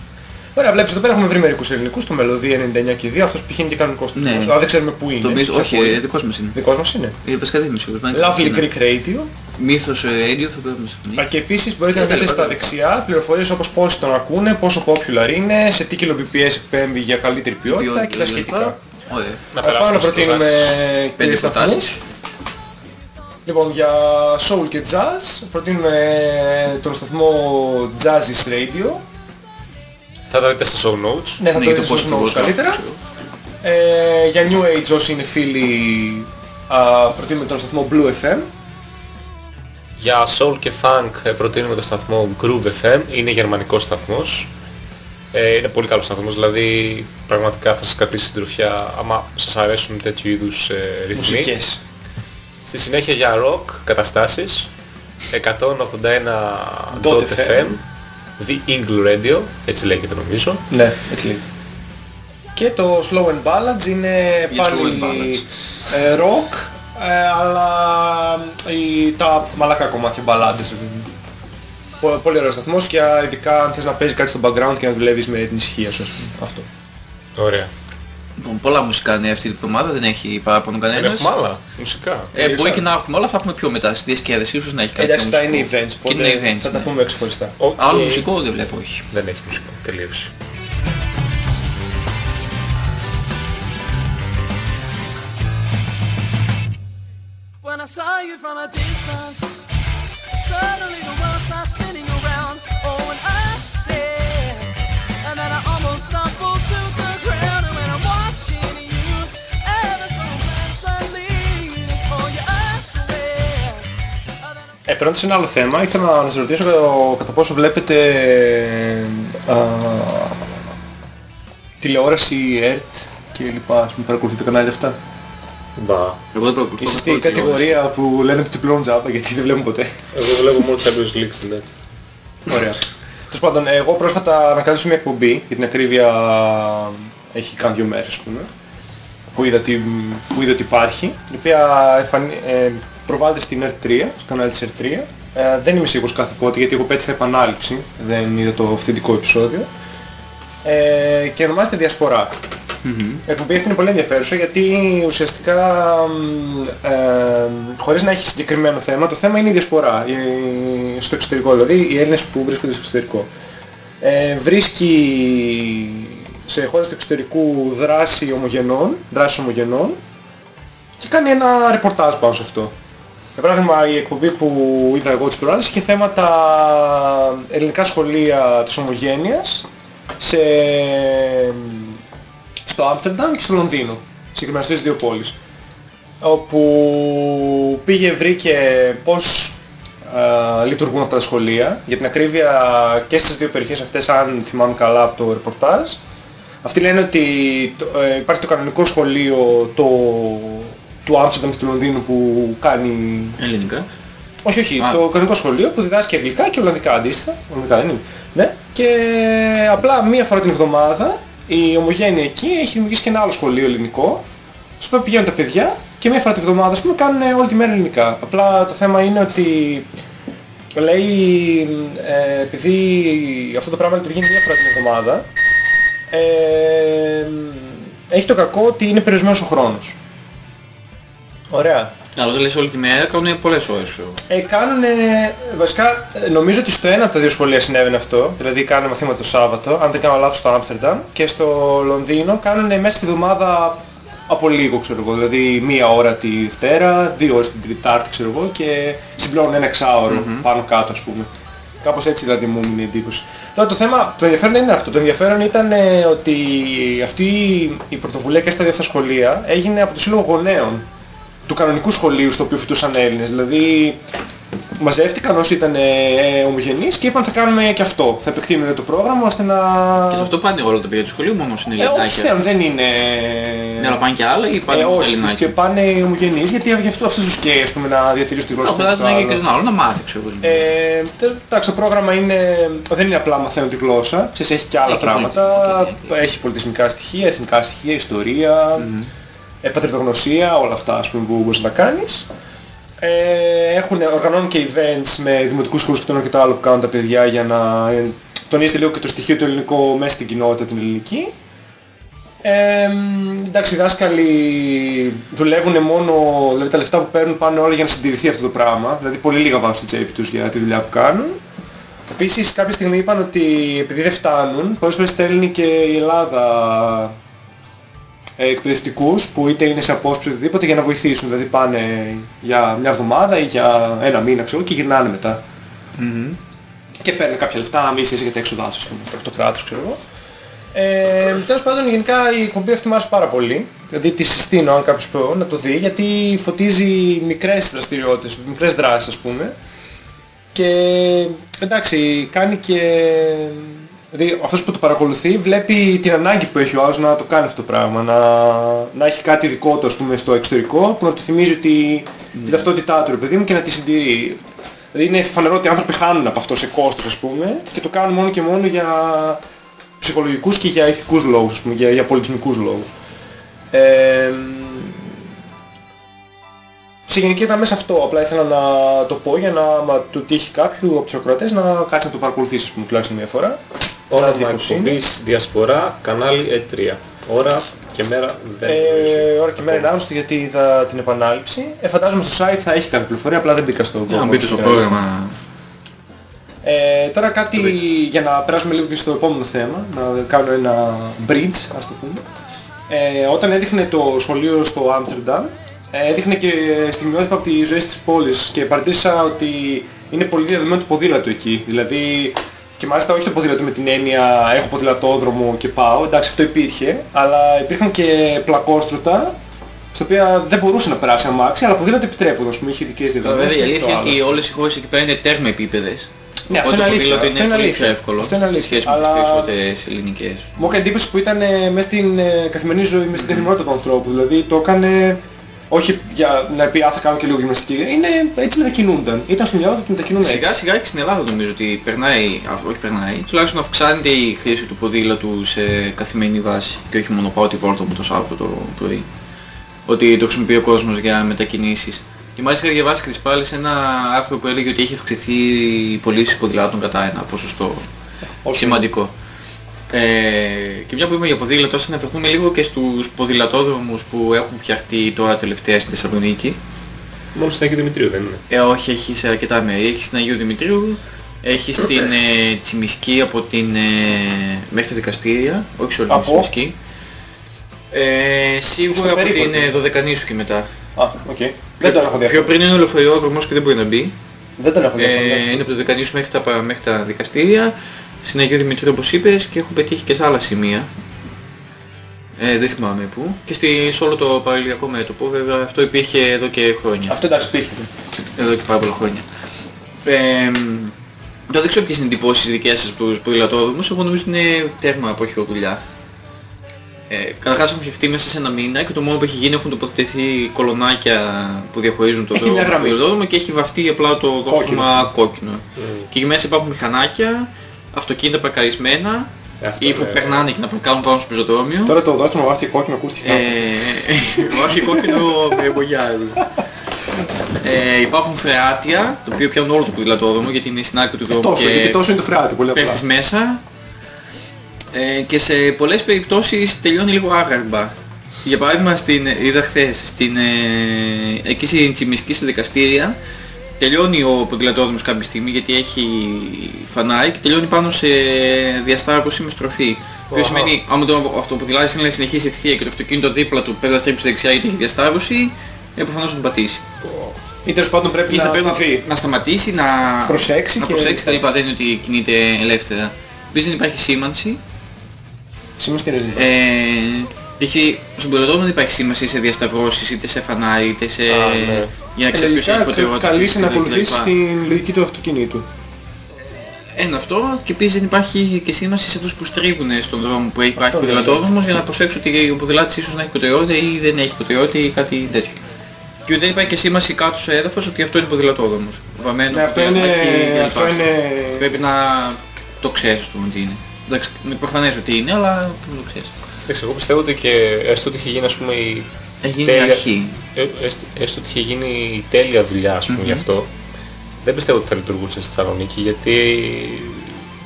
Ωραία, βλέπεις εδώ πέρα έχουμε βρει μερικούς ελληνικούς, το Μελωδία 99 και 2, αυτός π.χ. είναι και κανονικός Ναι. τίτλος, αλλά δεν ξέρουμε πού είναι. Το οποίος, Ποια όχι, πόλη. ε, δικός μας είναι. Δικός μας είναι. Ε, βασικά δεν είμαι σίγουρος. μα είναι Lovely δικός μας, Greek Radio. ναι. Μύθος ε, radio θα πρέπει να Α, Και επίσης μπορείτε Ε, να δείτε τέλος στα πάντων. δεξιά πληροφορίες όπως πόσοι τον ακούνε, πόσο popular είναι, σε τι kbps εκπέμπει για καλύτερη ποιότητα και τα σχετικά. Ωραία. Να Ε, Πάνω περάσουμε στο προτείνουμε Rust. Πέντε και σταθμούς. προτάσεις. Λοιπόν, για soul και jazz προτείνουμε τον σταθμό Jazzist Radio. Θα τα δείτε στα show notes. Ναι, θα Ναι, το για δείτε το στους πώς notes ακριβώς καλύτερα. ξέρω. Ε, για New Age όσοι είναι φίλοι α, προτείνουμε τον σταθμό Blue FM. Για soul και funk ε, προτείνουμε το σταθμό Groove FM, είναι γερμανικός σταθμός. Ε, είναι πολύ καλός σταθμός, δηλαδή πραγματικά θα σας κρατήσει συντροφιά άμα σας αρέσουν τέτοιου είδους ε, ρυθμοί. Μουσικές. Στη συνέχεια για rock καταστάσεις 181.FM Dot FM. The English Radio, έτσι λέγεται νομίζω. Ναι, έτσι λέει. Και το slow and ballads είναι Για πάλι slow and ballads. ε, rock, ε, αλλά η, τα μαλακά κομμάτια μπαλάντες. ρε παιδί μου. Πο- Πολύ ωραίος σταθμός και α, ειδικά αν θες να παίζεις κάτι στο background και να δουλεύεις με την ησυχία σου. ας πούμε. Αυτό. Ωραία. Λοιπόν, πολλά μουσικά νέα αυτή τη βδομάδα, δεν έχει παράπονο Δεν κανένας. έχουμε άλλα μουσικά. Ε, μπορεί και να έχουμε όλα, θα έχουμε πιο μετά στη διασκέδαση, ίσως να έχει κάτι Εντάξει, αυτά είναι μουσικό. events, Και οπότε είναι events, θα τα ναι. πούμε ξεχωριστά. Οκ. Άλλο μουσικό δεν βλέπω, όχι. Δεν έχει μουσικό. Τελείωσε. When I saw you from a distance, suddenly the Oh, then I'm Ε, πρώτον σε ένα άλλο θέμα, ήθελα να σας ρωτήσω κατά- κατά πόσο βλέπετε α, τηλεόραση, ΕΡΤ και λοιπά, ας πούμε, παρακολουθείτε κανάλια αυτά; Μπα. Εγώ δεν παρακολουθώ. Είστε στην καθόλου τηλεόραση. κατηγορία που λένε ότι πληρώνουν τζάμπα γιατί δεν βλέπουν ποτέ. Εγώ βλέπω μόνο Champions League στην έτσι. Ωραία. Τέλος πάντων, εγώ πρόσφατα ανακάλυψα μια εκπομπή, για την ακρίβεια έχει κάνει δύο μέρες, ας πούμε, που είδα, τι, που είδα ότι υπάρχει, η οποία εμφανι- ε, προβάλλεται στην R3, στο κανάλι της R3. Ε, δεν είμαι σίγουρος κάθε πότε, γιατί εγώ πέτυχα επανάληψη, δεν είδα το αυθεντικό επεισόδιο. Ε, και ονομάζεται Διασπορά. Η εκπομπή αυτή είναι πολύ ενδιαφέρουσα γιατί ουσιαστικά μ, ε, χωρίς να έχει συγκεκριμένο θέμα, το θέμα είναι η διασπορά. Η- στο εξωτερικό δηλαδή, οι Έλληνες που βρίσκονται στο εξωτερικό. Ε, βρίσκει σε χώρες του εξωτερικού δράση ομογενών, δράση ομογενών και κάνει ένα ρεπορτάζ πάνω σε αυτό. Για παράδειγμα η εκπομπή που είδα εγώ τις προάλλες είχε θέματα ελληνικά σχολεία της ομογένειας σε, στο Άμστερνταμ και στο Λονδίνο, συγκεκριμένα στις δύο πόλεις. Όπου πήγε βρήκε πώς α, λειτουργούν αυτά τα σχολεία. Για την ακρίβεια και στις δύο περιοχές αυτές, αν θυμάμαι καλά από το ρεπορτάζ, αυτοί λένε ότι το- ε, υπάρχει το κανονικό σχολείο το, του Άμστερνταμ και του Λονδίνου που κάνει Ελληνικά. όχι, όχι. Α. Το κανονικό σχολείο που διδάσκει αγγλικά και ολλανδικά αντίστοιχα. Ολλανδικά δεν είναι. Ναι. Και απλά μία φορά την εβδομάδα η ομογένεια εκεί έχει δημιουργήσει και ένα άλλο σχολείο ελληνικό στο οποίο πηγαίνουν τα παιδιά και μία φορά την εβδομάδα ας πούμε κάνουν όλη τη μέρα ελληνικά. Απλά το θέμα είναι ότι λέει ε, επειδή αυτό το πράγμα λειτουργεί μία φορά την εβδομάδα ε, έχει το κακό ότι είναι περιορισμένος ο χρόνος. Ωραία. Αλλά όταν λες όλη τη μέρα κάνουν πολλές ώρες. ξέρω. Ε, κάνουνε, βασικά ε, νομίζω ότι στο ένα από τα δύο σχολεία συνέβαινε αυτό, δηλαδή κάνουν μαθήματα το Σάββατο, αν δεν κάνω λάθος στο Άμστερνταμ και στο Λονδίνο κάνουν μέσα στη εβδομάδα από λίγο ξέρω εγώ, δηλαδή μία ώρα τη Δευτέρα, δύο ώρες την Τετάρτη ξέρω εγώ και συμπληρώνουν ένα εξάωρο πάνω κάτω ας πούμε. Κάπως έτσι δηλαδή μου έμεινε η εντύπωση. Τώρα το θέμα, το ενδιαφέρον δεν είναι αυτό. Το ενδιαφέρον ήταν ε, ότι αυτή η πρωτοβουλία και στα δύο αυτά σχολεία έγινε από το Σύλλογο Γονέων του κανονικού σχολείου στο οποίο φοιτούσαν Έλληνες. Δηλαδή μαζεύτηκαν όσοι ήταν ε, ε, ομογενείς και είπαν θα κάνουμε και αυτό. Θα επεκτείνουμε το πρόγραμμα ώστε να... Και σε αυτό πάνε όλα τα παιδιά του σχολείου, μόνο είναι Ε, όχι ελληνάκια. θέλουν, δεν είναι... Ναι, αλλά πάνε και άλλα ή πάνε Ε, μόνο τα όχι, τους ελληνάκια; και πάνε οι ομογενείς γιατί γι' αυτό αυτούς τους καίει ας πούμε, να διατηρήσουν τη γλώσσα Απλά του τον έγινε και άλλου. τον άλλο να μάθει, ξέρω εγώ. Ε, τε- εντάξει, το πρόγραμμα είναι, δεν είναι απλά μαθαίνουν τη γλώσσα, ξέρεις, έχει και άλλα Έχει και πράγματα, πολιτισμικό και- έχει πολιτισμικά στοιχεία, εθνικά στοιχεία, ιστορία, ε, πατριδογνωσία, όλα αυτά ας πούμε, που μπορείς να κάνεις. Ε, έχουν, οργανώνουν και events με δημοτικούς χώρους και το ένα και το άλλο που κάνουν τα παιδιά για να ε, τονίζεται λίγο και το στοιχείο του ελληνικού μέσα στην κοινότητα την ελληνική. Ε, μ, εντάξει, οι δάσκαλοι δουλεύουν μόνο, δηλαδή τα λεφτά που παίρνουν πάνε όλα για να συντηρηθεί αυτό το πράγμα, δηλαδή πολύ λίγα βάζουν στη τσέπη τους για τη δουλειά που κάνουν. Επίσης κάποια στιγμή είπαν ότι επειδή δεν φτάνουν, πολλές φορές στέλνει και η Ελλάδα ε, εκπαιδευτικούς που είτε είναι σε απόσπαση οτιδήποτε για να βοηθήσουν, δηλαδή πάνε για μια εβδομάδα ή για ένα μήνα ξέρω και γυρνάνε μετά. Και παίρνουν κάποια λεφτά μίσες για τα έξοδά τους, ας πούμε, από το κράτος ξέρω εγώ. Ε, τέλος πάντων γενικά η εκπομπή αυτή μου άρεσε πάρα πολύ. Δηλαδή τη συστήνω αν κάποιος πω να το δει γιατί φωτίζει μικρές δραστηριότητες, μικρές δράσεις ας πούμε. Και εντάξει κάνει και... Δηλαδή αυτός που το παρακολουθεί βλέπει την ανάγκη που έχει ο άλλος να το κάνει αυτό το πράγμα. Να, να έχει κάτι δικό του ας πούμε στο εξωτερικό που να του θυμίζει ότι την ταυτότητά του ρε παιδί μου και να τη συντηρεί. Δηλαδή είναι φανερό ότι οι άνθρωποι χάνουν από αυτό σε κόστος ας πούμε και το κάνουν μόνο και μόνο για ψυχολογικούς και για ηθικούς λόγους, ας πούμε, για, για πολιτισμικούς λόγους. Ε, σε γενική γραμμές αυτό, απλά ήθελα να το πω για να άμα το τύχει κάποιου από τους ακροατές να κάτσει να το παρακολουθήσει ας πούμε, τουλάχιστον μια φορά. Όραμα εντύπωση είναι. εκπομπής Διασπορά, κανάλι E3. Ώρα και μέρα δεν γνωρίζω. Ε, ώρα και μέρα είναι άγνωστο γιατί είδα την επανάληψη. Ε, φαντάζομαι στο site θα έχει κάποια πληροφορία, απλά δεν μπήκα στο Για να μπείτε στο Ε, πρόγραμμα. Ε, τώρα κάτι για να περάσουμε λίγο και στο επόμενο θέμα, να κάνω ένα bridge, ας το πούμε. Ε, όταν έδειχνε το σχολείο στο Άμστερνταμ, ε, έδειχνε και στιγμιότυπα από τη ζωή της πόλης και παρατήρησα ότι είναι πολύ διαδεδομένο το ποδήλατο εκεί. Δηλαδή, και μάλιστα όχι το ποδήλατο με την έννοια έχω ποδηλατόδρομο και πάω, εντάξει αυτό υπήρχε, αλλά υπήρχαν και πλακόστρωτα στα οποία δεν μπορούσε να περάσει αμάξι, αλλά ποδήλατα επιτρέπουν, ας πούμε, είχε ειδικές Τώρα διαδρομές. βέβαια η και το αλήθεια είναι άλλο. ότι όλες οι χώρες εκεί πέρα είναι τέρμα επίπεδες. Ναι, αυτό Οπότε είναι το αλήθεια. ποδήλατο Αυτό είναι είναι πολύ πιο αλήθεια. εύκολο. Αυτό είναι αλήθεια. σε σχέση με τις Αλλά- περισσότερες ελληνικές. Μου έκανε εντύπωση που ήταν ε, μέσα στην ε, καθημερινή ζωή, μέσα στην καθημερινότητα του ανθρώπου. Δηλαδή το έκανε όχι για να πει α, θα κάνω και λίγο γυμναστική. Είναι έτσι μετακινούνταν. Ήταν στο μυαλό του και μετακινούνταν Σιγά έτσι. σιγά και στην Ελλάδα νομίζω ότι περνάει, α, όχι περνάει, τουλάχιστον αυξάνεται η χρήση του ποδήλατου σε καθημερινή βάση και όχι μόνο πάω τη βόλτα μου το Σάββατο το πρωί. Ότι το χρησιμοποιεί ο κόσμος για μετακινήσεις. Και μάλιστα είχα διαβάσει και τις πάλι σε ένα άρθρο που έλεγε ότι έχει αυξηθεί η πωλήση ποδηλάτων κατά ένα ποσοστό σημαντικό. Ε, και μια που είπαμε για ποδήλατο, ας αναφερθούμε λίγο και στους ποδηλατόδρομους που έχουν φτιαχτεί τώρα τελευταία στη Θεσσαλονίκη. Μόνο στην Αγίου Δημητρίου δεν είναι. Ε, όχι, έχει σε αρκετά μέρη. Έχει στην Αγίου Δημητρίου, έχει στην ε, Τσιμισκή από την, ε, μέχρι τα δικαστήρια, όχι σε όλη την Από; Τσιμισκή. Ε, σίγουρα Στο από την περίπου. ε, Δωδεκανήσου και μετά. Α, οκ. Δεν τον έχω Πιο διαφορετικό. πριν είναι ο λεωφορειόδρομος και δεν μπορεί να μπει. Δεν τον έχω Ε, διαφορετικό. είναι από το Δωδεκανήσου μέχρι τα, πα- μέχρι τα δικαστήρια. Στην Αγίου Δημητρίου όπως είπες και έχουν πετύχει και σε άλλα σημεία. Ε, δεν θυμάμαι πού. Και στη, σε όλο το παραλιακό μέτωπο βέβαια αυτό υπήρχε εδώ και χρόνια. Αυτό εντάξει υπήρχε. εδώ και πάρα πολλά χρόνια. Ε, τώρα δεν ξέρω ποιες είναι οι εντυπώσεις δικές σας από τους ποδηλατόδρομους, εγώ νομίζω ότι είναι τέρμα από όχι δουλειά. Ε, καταρχάς έχουν φτιαχτεί μέσα σε ένα μήνα και το μόνο που έχει γίνει έχουν τοποθετηθεί κολονάκια που διαχωρίζουν το Έχει δρόμο μια από το γραμμή. ποδηλατόδρομο και έχει βαφτεί απλά το δόστρωμα κόκκινο. Και εκεί μέσα υπάρχουν μηχανάκια, αυτοκίνητα παρκαρισμένα Ε, αυτό ή που είναι- περνάνε και να παρκάρουν πάνω στο πεζοδρόμιο. Τώρα το δόστρωμα βάφτει κόκκινο ακούστηκε. Ε, όχι κόκκινο με μπογιά. Ε, υπάρχουν φρεάτια, το οποίο πιάνουν όλο το ποδηλατόδρομο γιατί είναι στην άκρη του δρόμου τόσο, γιατί και τόσο είναι το φρεάτι, πολύ απλά. πέφτεις μέσα. Ε, και σε πολλές περιπτώσεις τελειώνει λίγο άγαρμπα. Για παράδειγμα, στην, είδα χθες, στην, ε, εκεί στην Τσιμισκή στα δικαστήρια, τελειώνει ο ποδηλατόδρομος κάποια στιγμή γιατί έχει φανάρι και τελειώνει πάνω σε διασταύρωση με στροφή. Το οποίο σημαίνει, άμα το αυτοποδηλάτης είναι να συνεχίσει ευθεία και το αυτοκίνητο δίπλα του πέρα στρέψει δεξιά γιατί έχει διασταύρωση, ε, προφανώς θα τον πατήσει. Ή τέλος πάντων πρέπει Ή θα να πρέπει το να, δει. να σταματήσει, να Προσέξει να και- προσέξει, δεν είπα, δεν είναι ότι κινείται ελεύθερα. Επίσης δεν υπάρχει σήμανση. Σήμερα στην Ελληνική. Ε, έχει, στον πελωτό δεν υπάρχει σήμανση σε διασταυρώσεις, είτε σε φανάρι, είτε σε... ναι. για να ξέρεις ποιος έχει Τελικά προτεραιότητα. καλείσαι να κτλ. ακολουθήσεις την λογική του αυτοκινήτου. Ένα αυτό και επίσης δεν υπάρχει και σήμανση σε αυτούς που στρίβουν στον δρόμο που έχει υπάρχει Αυτό, ναι. ποδηλατόδρομος για να προσέξουν ότι ο ποδηλάτης ίσως να έχει προτεραιότητα ή δεν έχει προτεραιότητα ή κάτι τέτοιο. Και δεν υπάρχει και σήμανση κάτω σε έδαφος ότι αυτό είναι ποδηλατόδρομος. Βαμμένο Ναι, αυτό είναι, ποδηλατάκι κλπ. αυτό είναι... Πρέπει να το ξέρεις το ότι είναι. Εντάξει, είναι προφανές ότι είναι, αλλά πρέπει να το ξέρεις. Εντάξει, εγώ πιστεύω ότι και έστω ότι είχε γίνει ας πούμε η Έχει γίνει τέλεια, αρχή. ε, έστω, έστω ότι είχε γίνει η τέλεια δουλειά ας πούμε γι' αυτό, δεν πιστεύω ότι θα λειτουργούσε στη Θεσσαλονίκη γιατί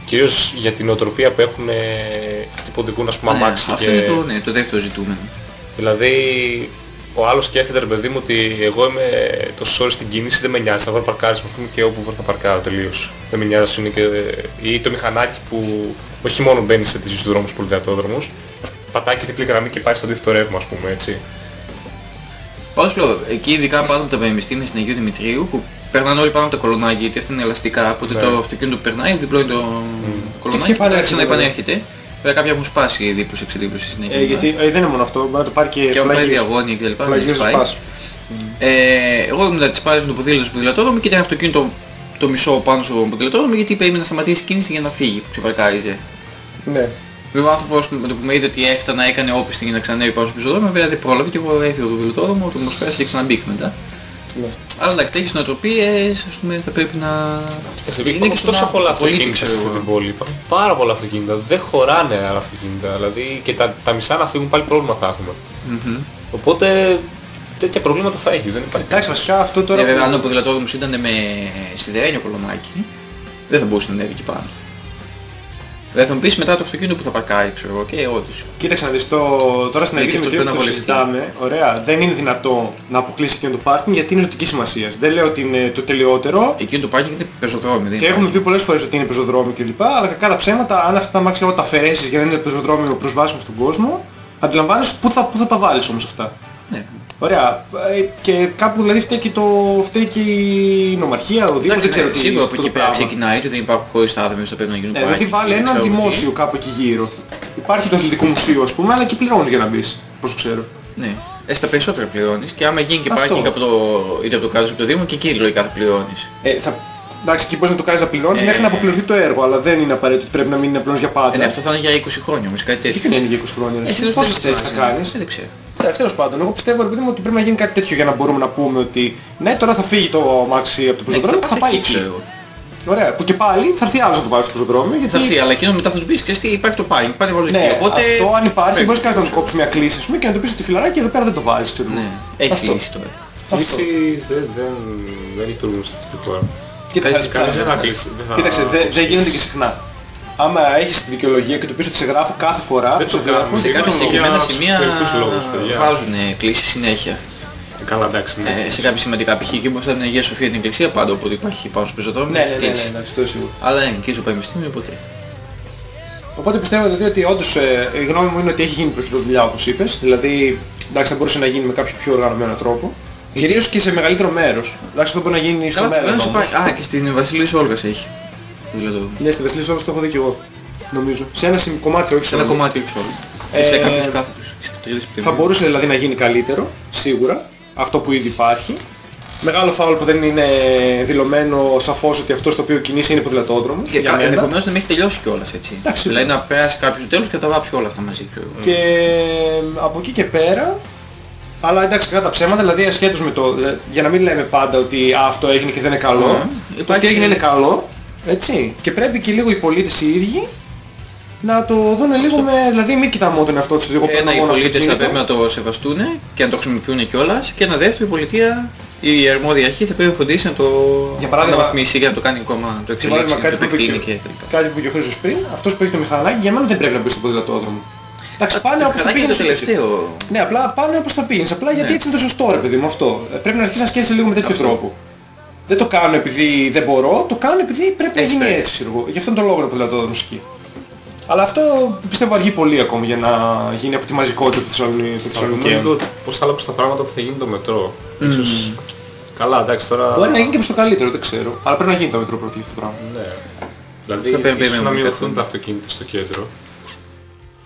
κυρίως για την οτροπία που έχουν ε, αυτοί που οδηγούν ας πούμε Ναι, αμάξι αυτό και είναι το, ναι, το δεύτερο ζητούμενο. δηλαδή ο άλλος σκέφτεται ρε παιδί μου ότι εγώ είμαι τόσο ώρες στην κίνηση δεν με νοιάζει, θα βρω παρκάρισμα ας πούμε και όπου βρω θα παρκάρω τελείως. Δεν με νοιάζει ας είναι και... ή το μηχανάκι που όχι μόνο μπαίνει σε τέτοιους δρόμους πολυδιατόδρομους, πατάει και διπλή γραμμή και πάει στο αντίθετο ρεύμα ας πούμε έτσι. Πάντως λέω, εκεί ειδικά πάνω από τα πανεπιστήμια στην Αγίου Δημητρίου που περνάνε όλοι πάνω από τα κολονάκια γιατί αυτά είναι ελαστικά, οπότε Ναι. το αυτοκίνητο που περνάει, διπλώνει το κολονάκι Και και επανέρχεται, ξανά βέβαια. επανέρχεται. Βέβαια κάποια έχουν σπάσει δίπλωση εξεδίπλωση συνέχεια. Ε, γιατί ε, δεν είναι μόνο αυτό, μπορεί να το πάρει και και έχουν πάει φλαγίος. διαγώνια και λοιπά, δεν Φλαγίος έχει πάει. σπάς. Ε, εγώ ήμουν να της πάρει στο ποδήλατο στο ποδηλατόδρομο και ήταν αυτοκίνητο το μισό πάνω στο ποδηλατόδρομο γιατί περίμενε να σταματήσει η κίνηση για να φύγει που ξεπαρκάριζε. Ναι. Βέβαια ο άνθρωπος με το που με είδε ότι έφτανα έκανε όπιστη για να ξανανεύει πάνω στο πεζοδρόμιο, βέβαια δεν πρόλαβε και εγώ έφυγα από το ποδηλατόδρομο, το μοσφαίρεσε και ξαναμπήκε μετά. ναι. Αλλά εντάξει, τέτοιες νοοτροπίες ας πούμε θα πρέπει να... Εσύ Είναι υπάρχουν και στον τόσα άνθρωπο, πολλά πολίτη, αυτοκίνητα σε ξέρω αυτή εγώ. την πόλη. Υπάρχουν πάρα πολλά αυτοκίνητα. Δεν χωράνε άλλα αυτοκίνητα. Δηλαδή και τα, τα μισά να φύγουν πάλι πρόβλημα θα έχουμε. Οπότε τέτοια προβλήματα θα έχεις. Δεν υπάρχει. Εντάξει, βασικά αυτό τώρα... Ε, βέβαια αν που- ο ποδηλατόδρομος ήταν με σιδερένιο κολονάκι, δεν θα μπορούσε να ανέβει εκεί πάνω. Δεν θα μου πεις μετά το αυτοκίνητο που θα παρκάρει, ξέρω εγώ, και όντως. Κοίταξε να δεις, το... τώρα στην Ναι, Αγία και αυτός Δημητρίου πρέπει που να το βολευτεί. συζητάμε, ωραία, δεν είναι δυνατό να αποκλείσει εκείνο το πάρκινγκ γιατί είναι ζωτικής σημασίας. Δεν λέω ότι είναι το τελειότερο Εκείνο το πάρκινγκ είναι πεζοδρόμιο, δεν και είναι έχουμε πει πολλές φορές ότι είναι πεζοδρόμιο κλπ. Αλλά κακά τα ψέματα, αν αυτά τα μάξια όταν τα αφαιρέσεις για να είναι πεζοδρόμιο προσβάσιμο στον κόσμο, αντιλαμβάνεσαι πού θα, πού θα τα βάλεις όμως αυτά. Ναι. Ωραία. Ε, Και κάπου δηλαδή φταίει και, το, φταίει και η νομαρχία, ο Δήμος, Εντάξει, δεν ξέρω ναι, τι σίγουρα από αυτό εκεί το πέρα πράγμα. ξεκινάει ότι δεν υπάρχουν χωριστά άδεια θα πρέπει να γίνουν Ναι, δηλαδή πάρκινγκ βάλει και ένα ξέρω εγώ τι. δημόσιο κάπου εκεί γύρω. Υπάρχει το αθλητικό μουσείο ας πούμε, αλλά εκεί πληρώνεις για να μπεις, πώς ξέρω. Ναι. Ε, στα περισσότερα πληρώνεις και άμα γίνει και Αυτό. πάρκινγκ από το, είτε από το κάτω από το Δήμο και εκεί λογικά θα πληρώνεις. Ε, θα... Εντάξει, εκεί μπορείς να το κάνεις να πληρώνεις Ε, μέχρι να αποπληρωθεί το έργο, αλλά δεν είναι απαραίτητο ότι πρέπει να μείνει να πληρώνεις για πάντα. Ε, ναι, αυτό θα είναι για 20 χρόνια όμως, κάτι Και τέτοιο. δεν είναι για 20 χρόνια. Ε, Ε, συνήθως Πόσες δεν θέσεις θα φτάνει. κάνεις. Ε, Δεν ξέρω. Εντάξει, τέλος πάντων, εγώ πιστεύω ρε παιδί μου ότι πρέπει να γίνει κάτι τέτοιο για να μπορούμε να πούμε ότι ναι, τώρα θα φύγει το αμάξι από το πεζοδρόμιο και θα πάει εκεί. ξέρω εγώ. Ωραία, που και πάλι θα έρθει άλλος να το βάλει στο πεζοδρόμιο γιατί... Θα έρθει, αλλά εκείνος μετά θα του πεις, ξέρεις τι, υπάρχει το πάρκινγκ, πάνε βάλω εκεί. Ναι, Οπότε... αυτό αν υπάρχει πρέπει. μπορείς κανείς να του κόψεις μια κλίση ας πούμε, και να του πεις ότι φιλαράκι εδώ πέρα δεν το βάλεις, ξέρω. εγώ. Ναι, έχει Αυτό. λύσει τώρα. Κλήσεις δεν, δεν, δεν λειτουργούν σε αυτή τη χώρα. Κοίτα, Κανείς- θα- Κανείς δεν θα- θα κλείσει. δεν θα- Κοίταξε, δεν δεν γίνεται και συχνά. Άμα έχεις τη δικαιολογία και του πεις ότι σε γράφω κάθε φορά, Δεν που το σε βλέπω, κάνουμε. Σε Είπαμε κάποια για συγκεκριμένα τους σημεία εξωτερικούς λόγους, παιδιά. βάζουν κλήσεις συνέχεια. Ε, Καλά εντάξει. ναι. Ε, σε κάποια σημαντικά π.χ. εκεί μπροστά από την Αγία Σοφία την Εκκλησία πάντα όποτε υπάρχει πάνω στο πεζοδρόμιο Ναι, έχει ναι, ναι, ναι, κλείσει. εντάξει, αυτό σίγουρα. Αλλά δεν είναι εκεί στο Πανεπιστήμιο ποτέ. Οπότε πιστεύω δηλαδή ότι όντως ε, η γνώμη μου είναι ότι έχει γίνει προχειροδουλειά όπως είπες. Δηλαδή, εντάξει, θα μπορούσε να γίνει με κάποιο πιο οργανωμένο τρόπο. Κυρίως και σε μεγαλύτερο μέρος. Εντάξει, αυτό μπορεί να γίνει στο Καλά, μέλλον βέβαια, όμως. σου πάει- Α, και στην Βασιλής Όλγας έχει. Δηλαδή, Ναι, στη Βασιλής Όλος το έχω δει και εγώ. Νομίζω. Σε ένα σημ- κομμάτι, όχι σε ένα όλο. κομμάτι όχι όλο. Και Ε, σε κάποιους κάθετους. Στη τρίτη Θα Σεπτεμβρίου. μπορούσε δηλαδή να γίνει καλύτερο, σίγουρα, αυτό που ήδη υπάρχει. Μεγάλο φάουλ που δεν είναι δηλωμένο σαφώς ότι αυτός στο οποίο κινήσει είναι ποδηλατόδρομος. Και για κα- μένα. ενδεχομένως να μην έχει τελειώσει κιόλας έτσι. Εντάξει, Δηλαδή να περάσει κάποιος το τέλος και να τα βάψει όλα αυτά μαζί. ξέρω εγώ. Και ε, από εκεί και πέρα, αλλά εντάξει κατά τα ψέματα, δηλαδή ασχέτως με το, ε, για να μην λέμε πάντα ότι «Α, αυτό έγινε και δεν είναι καλό, Μμμ. το Υπάρχει- ότι έγινε είναι καλό, έτσι. Και πρέπει και λίγο οι πολίτες οι ίδιοι να το δουν λίγο με, δηλαδή μην κοιτάμε μόνο τον εαυτό τους, ότι εγώ παίρνω Ένα, οι μόνο πολίτες θα αυτοκίνητο. πρέπει να το σεβαστούν και να το χρησιμοποιούν κιόλας. Και ένα δεύτερο, η πολιτεία, η αρμόδια αρχή θα πρέπει να φροντίσει να το Για παράδειγμα- αναβαθμίσει και να το κάνει ακόμα, να το Για παράδειγμα, εξελίξεις, να κάτι το που, είπε επεκτείνει και, και τελικά. κάτι που είπε και ο Χρήστος πριν, αυτός που έχει το μηχανάκι για μένα δεν πρέπει να μπει στο ποδηλατόδρομο. Εντάξει, πάνε όπως θα Μηχανάκι είναι πήγαινες το έτσι. τελευταίο. Ναι, απλά πάνε όπως θα πήγαινες. Απλά γιατί Ναι. έτσι είναι το σωστό ρε παιδί μου αυτό. Ε, Πρέπει να αρχίσεις να σκέφτεσαι λίγο με τέτοιο Αυτό. τρόπο. Δεν το κάνω επειδή δεν μπορώ, το κάνω επειδή πρέπει να Έτσι γίνει πρέπει. έτσι, ξέρω εγώ. Γι' αυτόν τον λόγο είναι ποδηλατόδρομος εκεί. Αλλά αυτό πιστεύω αργεί πολύ ακόμα για να γίνει από τη μαζικότητα του Θεσσαλονίκη. του Θα δούμε Θεσσαλονικαίου. λίγο πώς θα αλλάξουν τα πράγματα που θα γίνει το μετρό. Ίσως Καλά, εντάξει τώρα... Μπορεί να γίνει και προς το καλύτερο, δεν ξέρω. Αλλά πρέπει να γίνει το μετρό πρώτη αυτό το πράγμα. Ναι. Δηλαδή, Θα πρέπει ίσως να να μην μειωθούν καθούν. τα αυτοκίνητα στο κέντρο.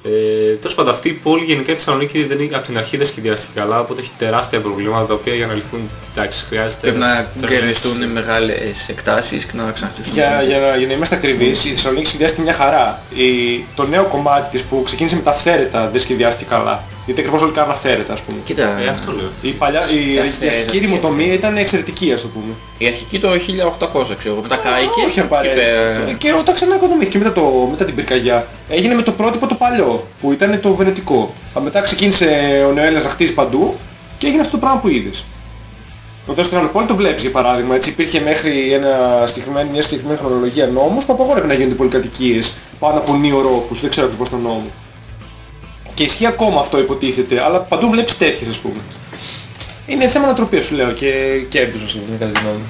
Ε, τέλος πάντων, αυτή η πόλη γενικά η Θεσσαλονίκη δεν είναι, από την αρχή δεν σχεδιάστηκε καλά, οπότε έχει τεράστια προβλήματα τα οποία για να λυθούν, εντάξει, χρειάζεται... Πρέπει να τρελές- γκρεμιστούν μεγάλες εκτάσεις και να ξαναχτίσουν. Για, για, να, για να είμαστε ακριβείς, η Θεσσαλονίκη σχεδιάστηκε μια χαρά. Η, το νέο κομμάτι της που ξεκίνησε με τα θέρετα δεν σχεδιάστηκε καλά. Γιατί ακριβώς όλοι κάνουν αυθαίρετα, ας πούμε. Κοίτα, Ε, αυτό λέω. Η, παλιά, η, Τα η θέρετα, αρχική τι δημοτομία ήταν εξαιρετική, ας το πούμε. η αρχική το 1800 ξέρω, μετά κάηκε Όχι και απαραίτητα. είπε, Και όταν ξανά οικοδομήθηκε μετά, το, μετά την πυρκαγιά, έγινε με το πρότυπο το παλιό, που ήταν το βενετικό. Α, Μετά ξεκίνησε ο Νεοέλληνας να χτίζει παντού και έγινε αυτό το πράγμα που είδες. Εδώ στην Ανοπόλη το βλέπεις για παράδειγμα, έτσι υπήρχε μέχρι ένα συγκεκριμένη, μια συγκεκριμένη χρονολογία νόμος που απαγόρευε να γίνονται πολυκατοικίες πάνω από νέο ρόφους, δεν ξέρω ακριβώς τον νόμο. Και ισχύει ακόμα αυτό υποτίθεται, αλλά παντού βλέπεις τέτοιες ας πούμε. Είναι θέμα ανατροπίας σου λέω και κέρδους ας πούμε κατά τη γνώμη μου.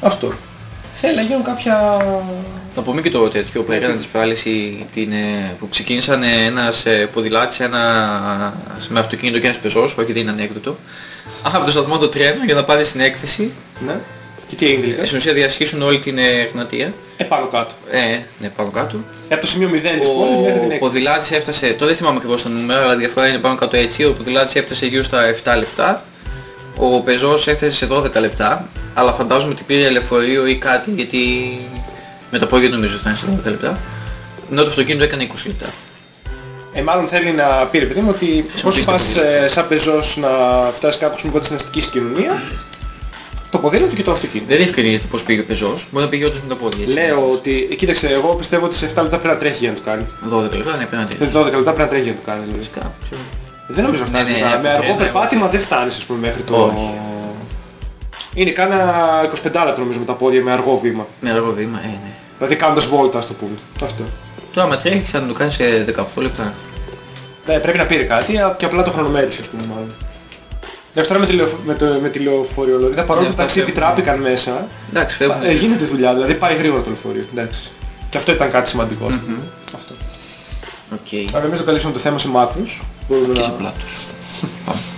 Αυτό. Θέλει να γίνουν κάποια... Να πούμε και το τέτοιο που έκανε τη ασφάλιση την, ε, που ξεκίνησαν ε, ένας ε, ποδηλάτης ένα, με αυτοκίνητο και ένας πεζός, όχι δεν είναι ανέκδοτο, από το σταθμό το τρένο για να πάνε στην έκθεση. Ναι. Και τι έγινε τελικά; Στην ουσία διασχίσουν όλη την ε, Εγνατία. Ε, πάνω κάτω. Ε, ναι, πάνω κάτω. Ε, Από το σημείο 0 της πόλης μέχρι την Ο έκθεση. ποδηλάτης έφτασε, το δεν θυμάμαι ακριβώς το νούμερο, αλλά η διαφορά είναι πάνω κάτω έτσι. Ο ποδηλάτης έφτασε γύρω στα 7 λεπτά. Ο πεζός έφτασε σε 12 λεπτά. Αλλά φαντάζομαι ότι πήρε λεωφορείο ή κάτι, γιατί με τα πόδια νομίζω φτάνει σε 12 λεπτά. Ενώ το αυτοκίνητο έκανε 20 λεπτά. Ε, μάλλον θέλει να πει ρε παιδί μου ότι πώς Χρησιμοποιήστε πας ποδήλατο. ε, σαν πεζός να φτάσεις κάπου στην στην αστική κοινωνία, το ποδήλατο και το αυτοκίνητο. Δεν διευκρινίζεται πώς πήγε ο πεζός. Μπορεί να πήγε όντως με τα πόδια έτσι. Λέω ότι, ε, κοίταξε, εγώ πιστεύω ότι σε 7 λεπτά πρέπει να τρέχει για να το κάνει. 12 λεπτά, ναι, πρέπει να τρέχει. Σε 12 λεπτά πρέπει να τρέχει για να το κάνει. Δηλαδή. Φυσικά, ξέρω. Δεν νομίζω να φτάνει. Ναι, ναι, μετά. ναι, με από αργό τρένα, περπάτημα εγώ- δεν φτάνεις ας πούμε μέχρι το... Όχι. Είναι κάνα 25 λεπτό νομίζω με τα πόδια με αργό βήμα. Με αργό βήμα, ε, ναι. Δηλαδή κάνοντας βόλτα ας το πούμε. Αυτό. Τώρα άμα τρέχεις θα το κάνεις σε 18 λεπτά. Ναι, πρέπει να πήρε κάτι α, και απλά το χρονομέτρησε ας πούμε μάλλον. Εντάξει τώρα με, τη λεωφ- με, το, με τη λεωφορειολωρίδα παρόλο Ναι, που τα αυτά ταξί φεύγουν. επιτράπηκαν μέσα, Εντάξει, φεύγουν. ε, γίνεται δουλειά, δηλαδή πάει γρήγορα το λεωφορείο. Εντάξει. Και αυτό ήταν κάτι σημαντικό. Αυτό. Οκ. Αν εμείς το καλύψουμε το θέμα σε βάθους, μπορούμε Και να... σε πλάτους.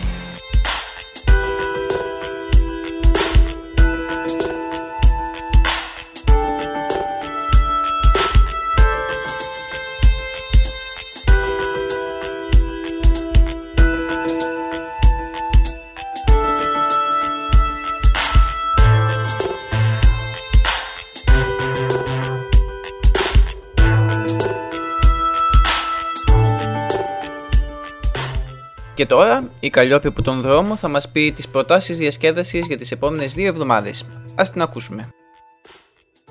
Και τώρα η Καλλιόπη από τον δρόμο θα μας πει τις προτάσεις διασκέδασης για τις επόμενες δύο εβδομάδες. Ας την ακούσουμε.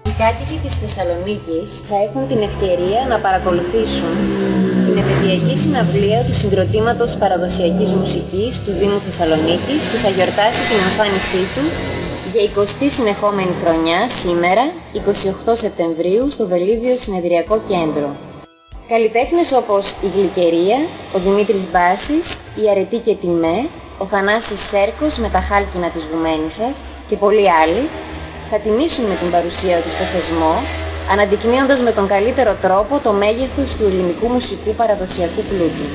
Οι κάτοικοι της Θεσσαλονίκης θα έχουν την ευκαιρία να παρακολουθήσουν την επαιδειακή συναυλία του συγκροτήματος παραδοσιακής μουσικής του Δήμου Θεσσαλονίκης που θα γιορτάσει την εμφάνισή του για 20η συνεχόμενη χρονιά σήμερα, 28 Σεπτεμβρίου, στο Βελίδιο Συνεδριακό Κέντρο. Καλλιτέχνες όπως η Γλυκερία, ο Δημήτρης Μπάσης, η Αρετή και Τιμέ, ο Θανάσης Σέρκος με τα χάλκινα της Γουμένισσας και πολλοί άλλοι θα τιμήσουν με την παρουσία τους στο θεσμό, αναδεικνύοντας με τον καλύτερο τρόπο το μέγεθος του ελληνικού μουσικού παραδοσιακού πλούτου.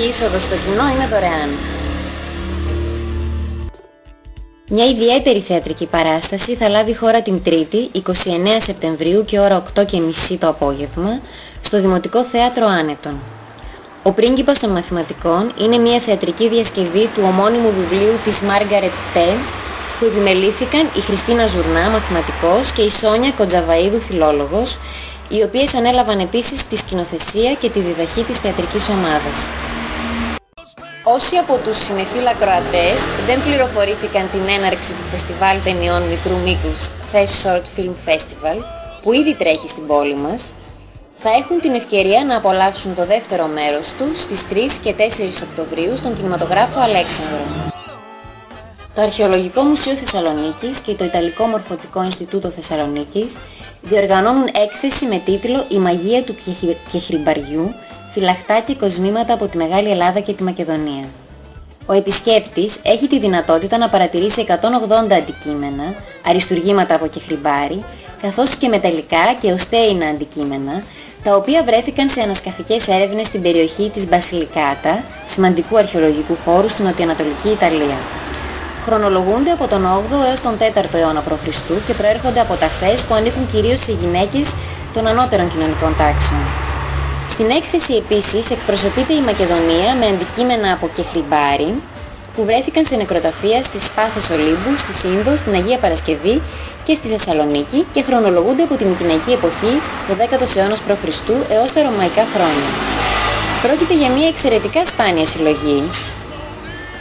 Η είσοδος στο κοινό είναι δωρεάν. Μια ιδιαίτερη θεατρική παράσταση θα λάβει χώρα την Τρίτη, 29 Σεπτεμβρίου και ώρα 8.30 το απόγευμα, στο Δημοτικό Θέατρο Άνετον. Ο πρίγκιπας των μαθηματικών είναι μια θεατρική διασκευή του ομώνυμου βιβλίου της Μάργαρετ Τέντ, που επιμελήθηκαν η Χριστίνα Ζουρνά, μαθηματικός, και η Σόνια Κοντζαβαΐδου, φιλόλογος, οι οποίες ανέλαβαν επίσης τη σκηνοθεσία και τη διδαχή της θεατρικής ομάδας. Όσοι από τους συνεφίλ ακροατές δεν πληροφορήθηκαν την έναρξη του φεστιβάλ ταινιών μικρού μήκους Fest Short Film Festival, που ήδη τρέχει στην πόλη μας, θα έχουν την ευκαιρία να απολαύσουν το δεύτερο μέρος τους στις 3 και 4 Οκτωβρίου στον κινηματογράφο Αλέξανδρο. Το Αρχαιολογικό Μουσείο Θεσσαλονίκης και το Ιταλικό Μορφωτικό Ινστιτούτο Θεσσαλονίκης διοργανώνουν έκθεση με τίτλο «Η μαγεία του κεχι- κεχριμπαριού, φυλαχτά και κοσμήματα από τη Μεγάλη Ελλάδα και τη Μακεδονία». Ο επισκέπτης έχει τη δυνατότητα να παρατηρήσει 180 αντικείμενα, αριστουργήματα από κεχριμπάρι, καθώς και μεταλλικά και οστέινα αντικείμενα, τα οποία βρέθηκαν σε ανασκαφικές έρευνες στην περιοχή της Μπασιλικάτα, σημαντικού αρχαιολογικού χώρου στην νοτιοανατολική Ιταλία. χρονολογούνται από τον 8ο έως τον 4ο αιώνα π.Χ. και προέρχονται από ταφές που ανήκουν κυρίως σε γυναίκες των ανώτερων κοινωνικών τάξεων. Στην έκθεση επίσης εκπροσωπείται η Μακεδονία με αντικείμενα από κεχριμπάρι που βρέθηκαν σε νεκροταφεία στις Πάθες Ολύμπου, στη Σύνδος, στην Αγία Παρασκευή και στη Θεσσαλονίκη και χρονολογούνται από τη Μικυναϊκή εποχή, το 10ο αιώνας π.Χ. έως τα Ρωμαϊκά χρόνια. Πρόκειται για μια εξαιρετικά σπάνια συλλογή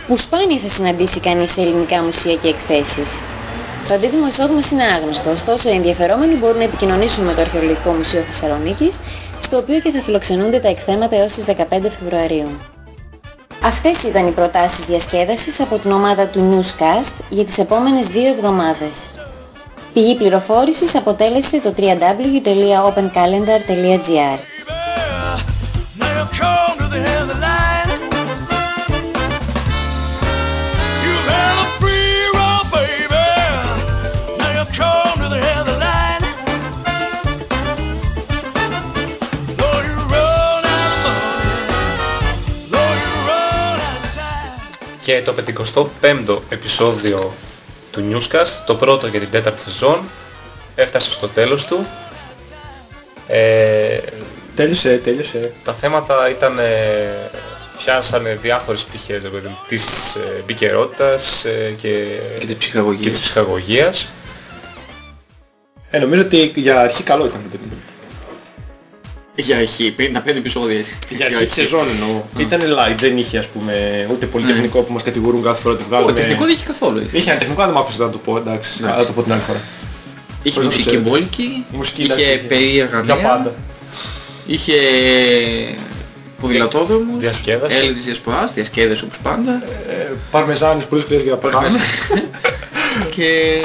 που σπάνια θα συναντήσει κανείς σε ελληνικά μουσεία και εκθέσεις; Το αντίτιμο εισόδου μας είναι άγνωστο, ωστόσο οι ενδιαφερόμενοι μπορούν να επικοινωνήσουν με το Αρχαιολογικό Μουσείο Θεσσαλονίκης, στο οποίο και θα φιλοξενούνται τα εκθέματα έως τις 15 Φεβρουαρίου. Αυτές ήταν οι προτάσεις διασκέδασης από την ομάδα του Newscast για τις επόμενες δύο εβδομάδες. Πηγή πληροφόρησης αποτέλεσε το www.opencalendar.gr Και το 55ο επεισόδιο του Newscast, το πρώτο για την τέταρτη σεζόν, έφτασε στο τέλος του. Ε, Τέλειωσε, τέλειωσε. τα θέματα ήταν, ε, πιάσανε διάφορες πτυχές ρε παιδί μου, της ε, επικαιρότητας ε, και, Και της και ψυχαγωγίας. της ψυχαγωγίας. Ε, νομίζω ότι για αρχή καλό ήταν. παιδί μου. Για αρχή, 55 επεισόδια έτσι. Για αρχή της σεζόν εννοώ. Ήταν light, δεν είχε ας πούμε ούτε πολυτεχνικό που μας κατηγορούν κάθε φορά ότι βγάζουμε. Ο τεχνικό δεν είχε καθόλου. Είχε ένα τεχνικό, δεν μ' άφησε να το πω, εντάξει. Εντάξει. Θα το πω την άλλη φορά. Είχε Πώς να το μουσική ξέρετε. μπόλικη, Η μουσική, είχε εντάξει, είχε. περίεργα Για νέα, πάντα. είχε ποδηλατόδρομους, Διασκέδαση. έλεγχο της διασποράς, διασκέδαση όπως πάντα Ε, παρμεζάνες πολύ σκληρές για να πάμε. και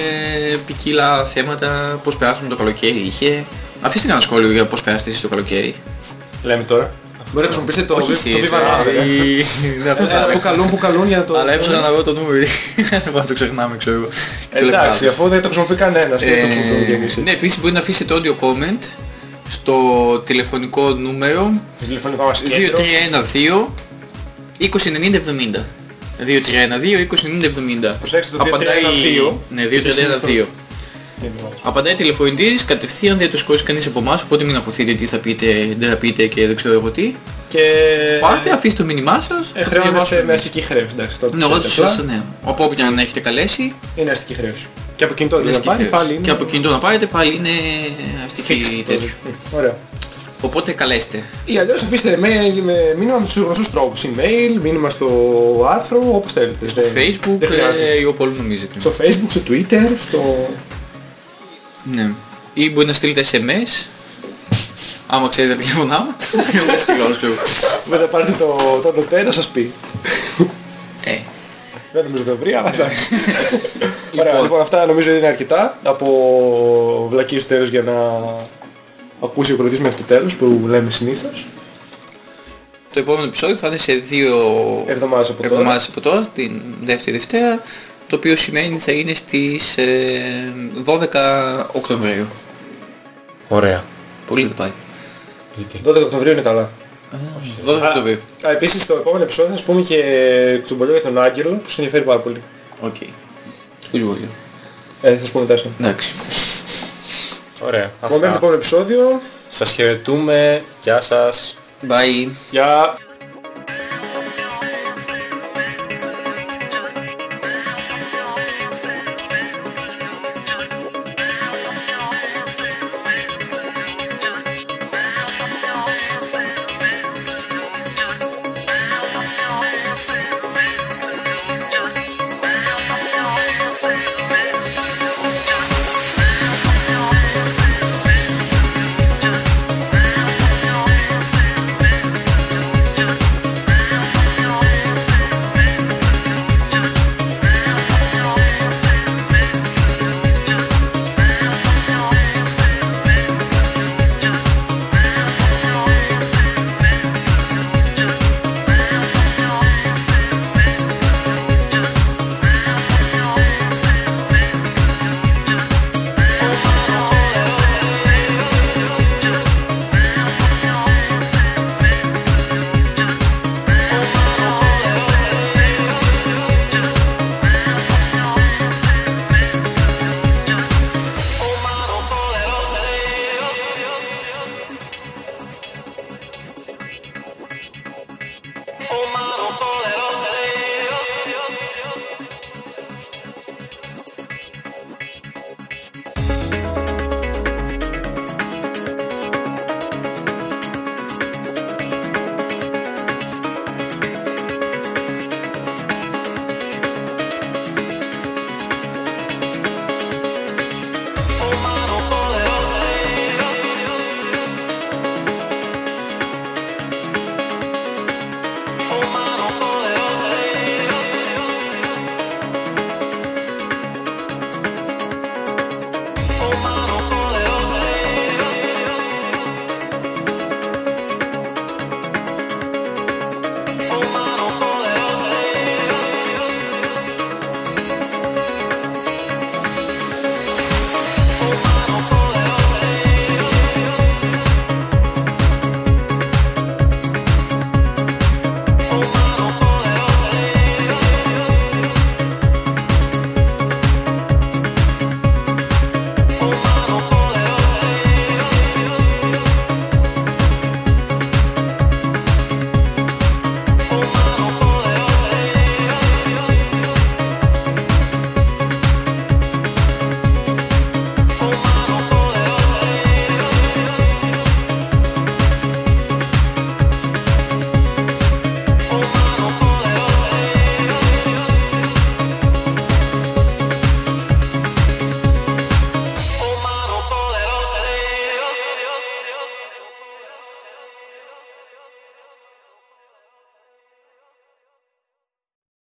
ποικίλα θέματα, πώς περάσαμε το καλοκαίρι είχε. Αφήστε ένα σχόλιο για πώς περάσετε εσείς το καλοκαίρι. Λέμε τώρα. Μπορεί να χρησιμοποιήσετε το, Όχι το εσείς, Viva ε, Nada, ε. η- ναι, αυτό θα Ε, Που έλεγα. καλούν, που καλούν για να το... Αλλά έψαχνα να βρω το νούμερο, δεν θα το ξεχνάμε ξέρω εγώ. Και το Εντάξει, λεπτά. αφού δεν το χρησιμοποιεί κανένας και δεν το χρησιμοποιούμε κι Ε, εμείς. ναι, επίσης μπορεί να αφήσετε audio comment στο τηλεφωνικό νούμερο Το τηλεφωνικό μας κέντρο. 2312 2090 70. 2312 2090 70. Προσέξτε το Απαντάει... 2312. Ναι, 2312. Απαντάει τηλεφωνητής κατευθείαν δεν το σηκώσει κανείς από εμάς, οπότε μην αποθείτε τι θα πείτε, δεν θα πείτε και δεν ξέρω εγώ τι. Και... Πάρτε, αφήστε το μήνυμά σας. Ε, θα χρεώνεστε διαβάσουμε. με αστική χρέωση, εντάξει. τότε Ναι, εγώ ξέρετε τους απλά. σας, ναι. Από όπου και αν έχετε καλέσει, Είναι αστική χρέωση. Και από κινητό είναι δεν πάρει, αστική πάλι χρέωση. είναι... Και από κινητό να πάρετε πάλι είναι αστική τέτοιο. Μ, Ωραία. Οπότε καλέστε. Ή αλλιώς αφήστε mail, με μήνυμα με τους γνωστούς τρόπους. Email, μήνυμα στο άρθρο, όπως θέλετε. Στο Δεν- facebook δεν χρειάζεται. ε, ή όπου όλο νομίζετε. Στο facebook, στο twitter, στο... Ναι. Ή μπορεί να στείλετε SMS. Άμα ξέρετε τα τηλεφωνά μου. Εγώ δεν στείλω όλους ξέρω. Μετά πάρετε το, το νοτέ να σας πει. Ε, Δεν νομίζω το βρει, αλλά εντάξει. Ωραία, λοιπόν αυτά νομίζω είναι αρκετά από βλακίες στο τέλος για να ακούσει ο κροτής μέχρι το τέλος που λέμε συνήθως. το επόμενο επεισόδιο θα είναι σε δύο Εβδομάδες από τώρα. εβδομάδες από τώρα, την δεύτερη Δευτέρα, το οποίο σημαίνει θα είναι στις ε, 12 Οκτωβρίου. Ωραία. Πολύ δεν πάει. 12 Οκτωβρίου είναι καλά. 12 Οκτωβρίου. Α, επίσης στο επόμενο επεισόδιο θα σας πούμε και κουτσομπολιό για τον Άγγελο που σας ενδιαφέρει πάρα πολύ. Οκ. Κουτσομπολιό. Ε, θα σας πούμε τέσσερα. Εντάξει. Ωραία. Λοιπόν, μέχρι το Αυτά. επόμενο επεισόδιο. Σας χαιρετούμε. Γεια σας. Bye. Γεια.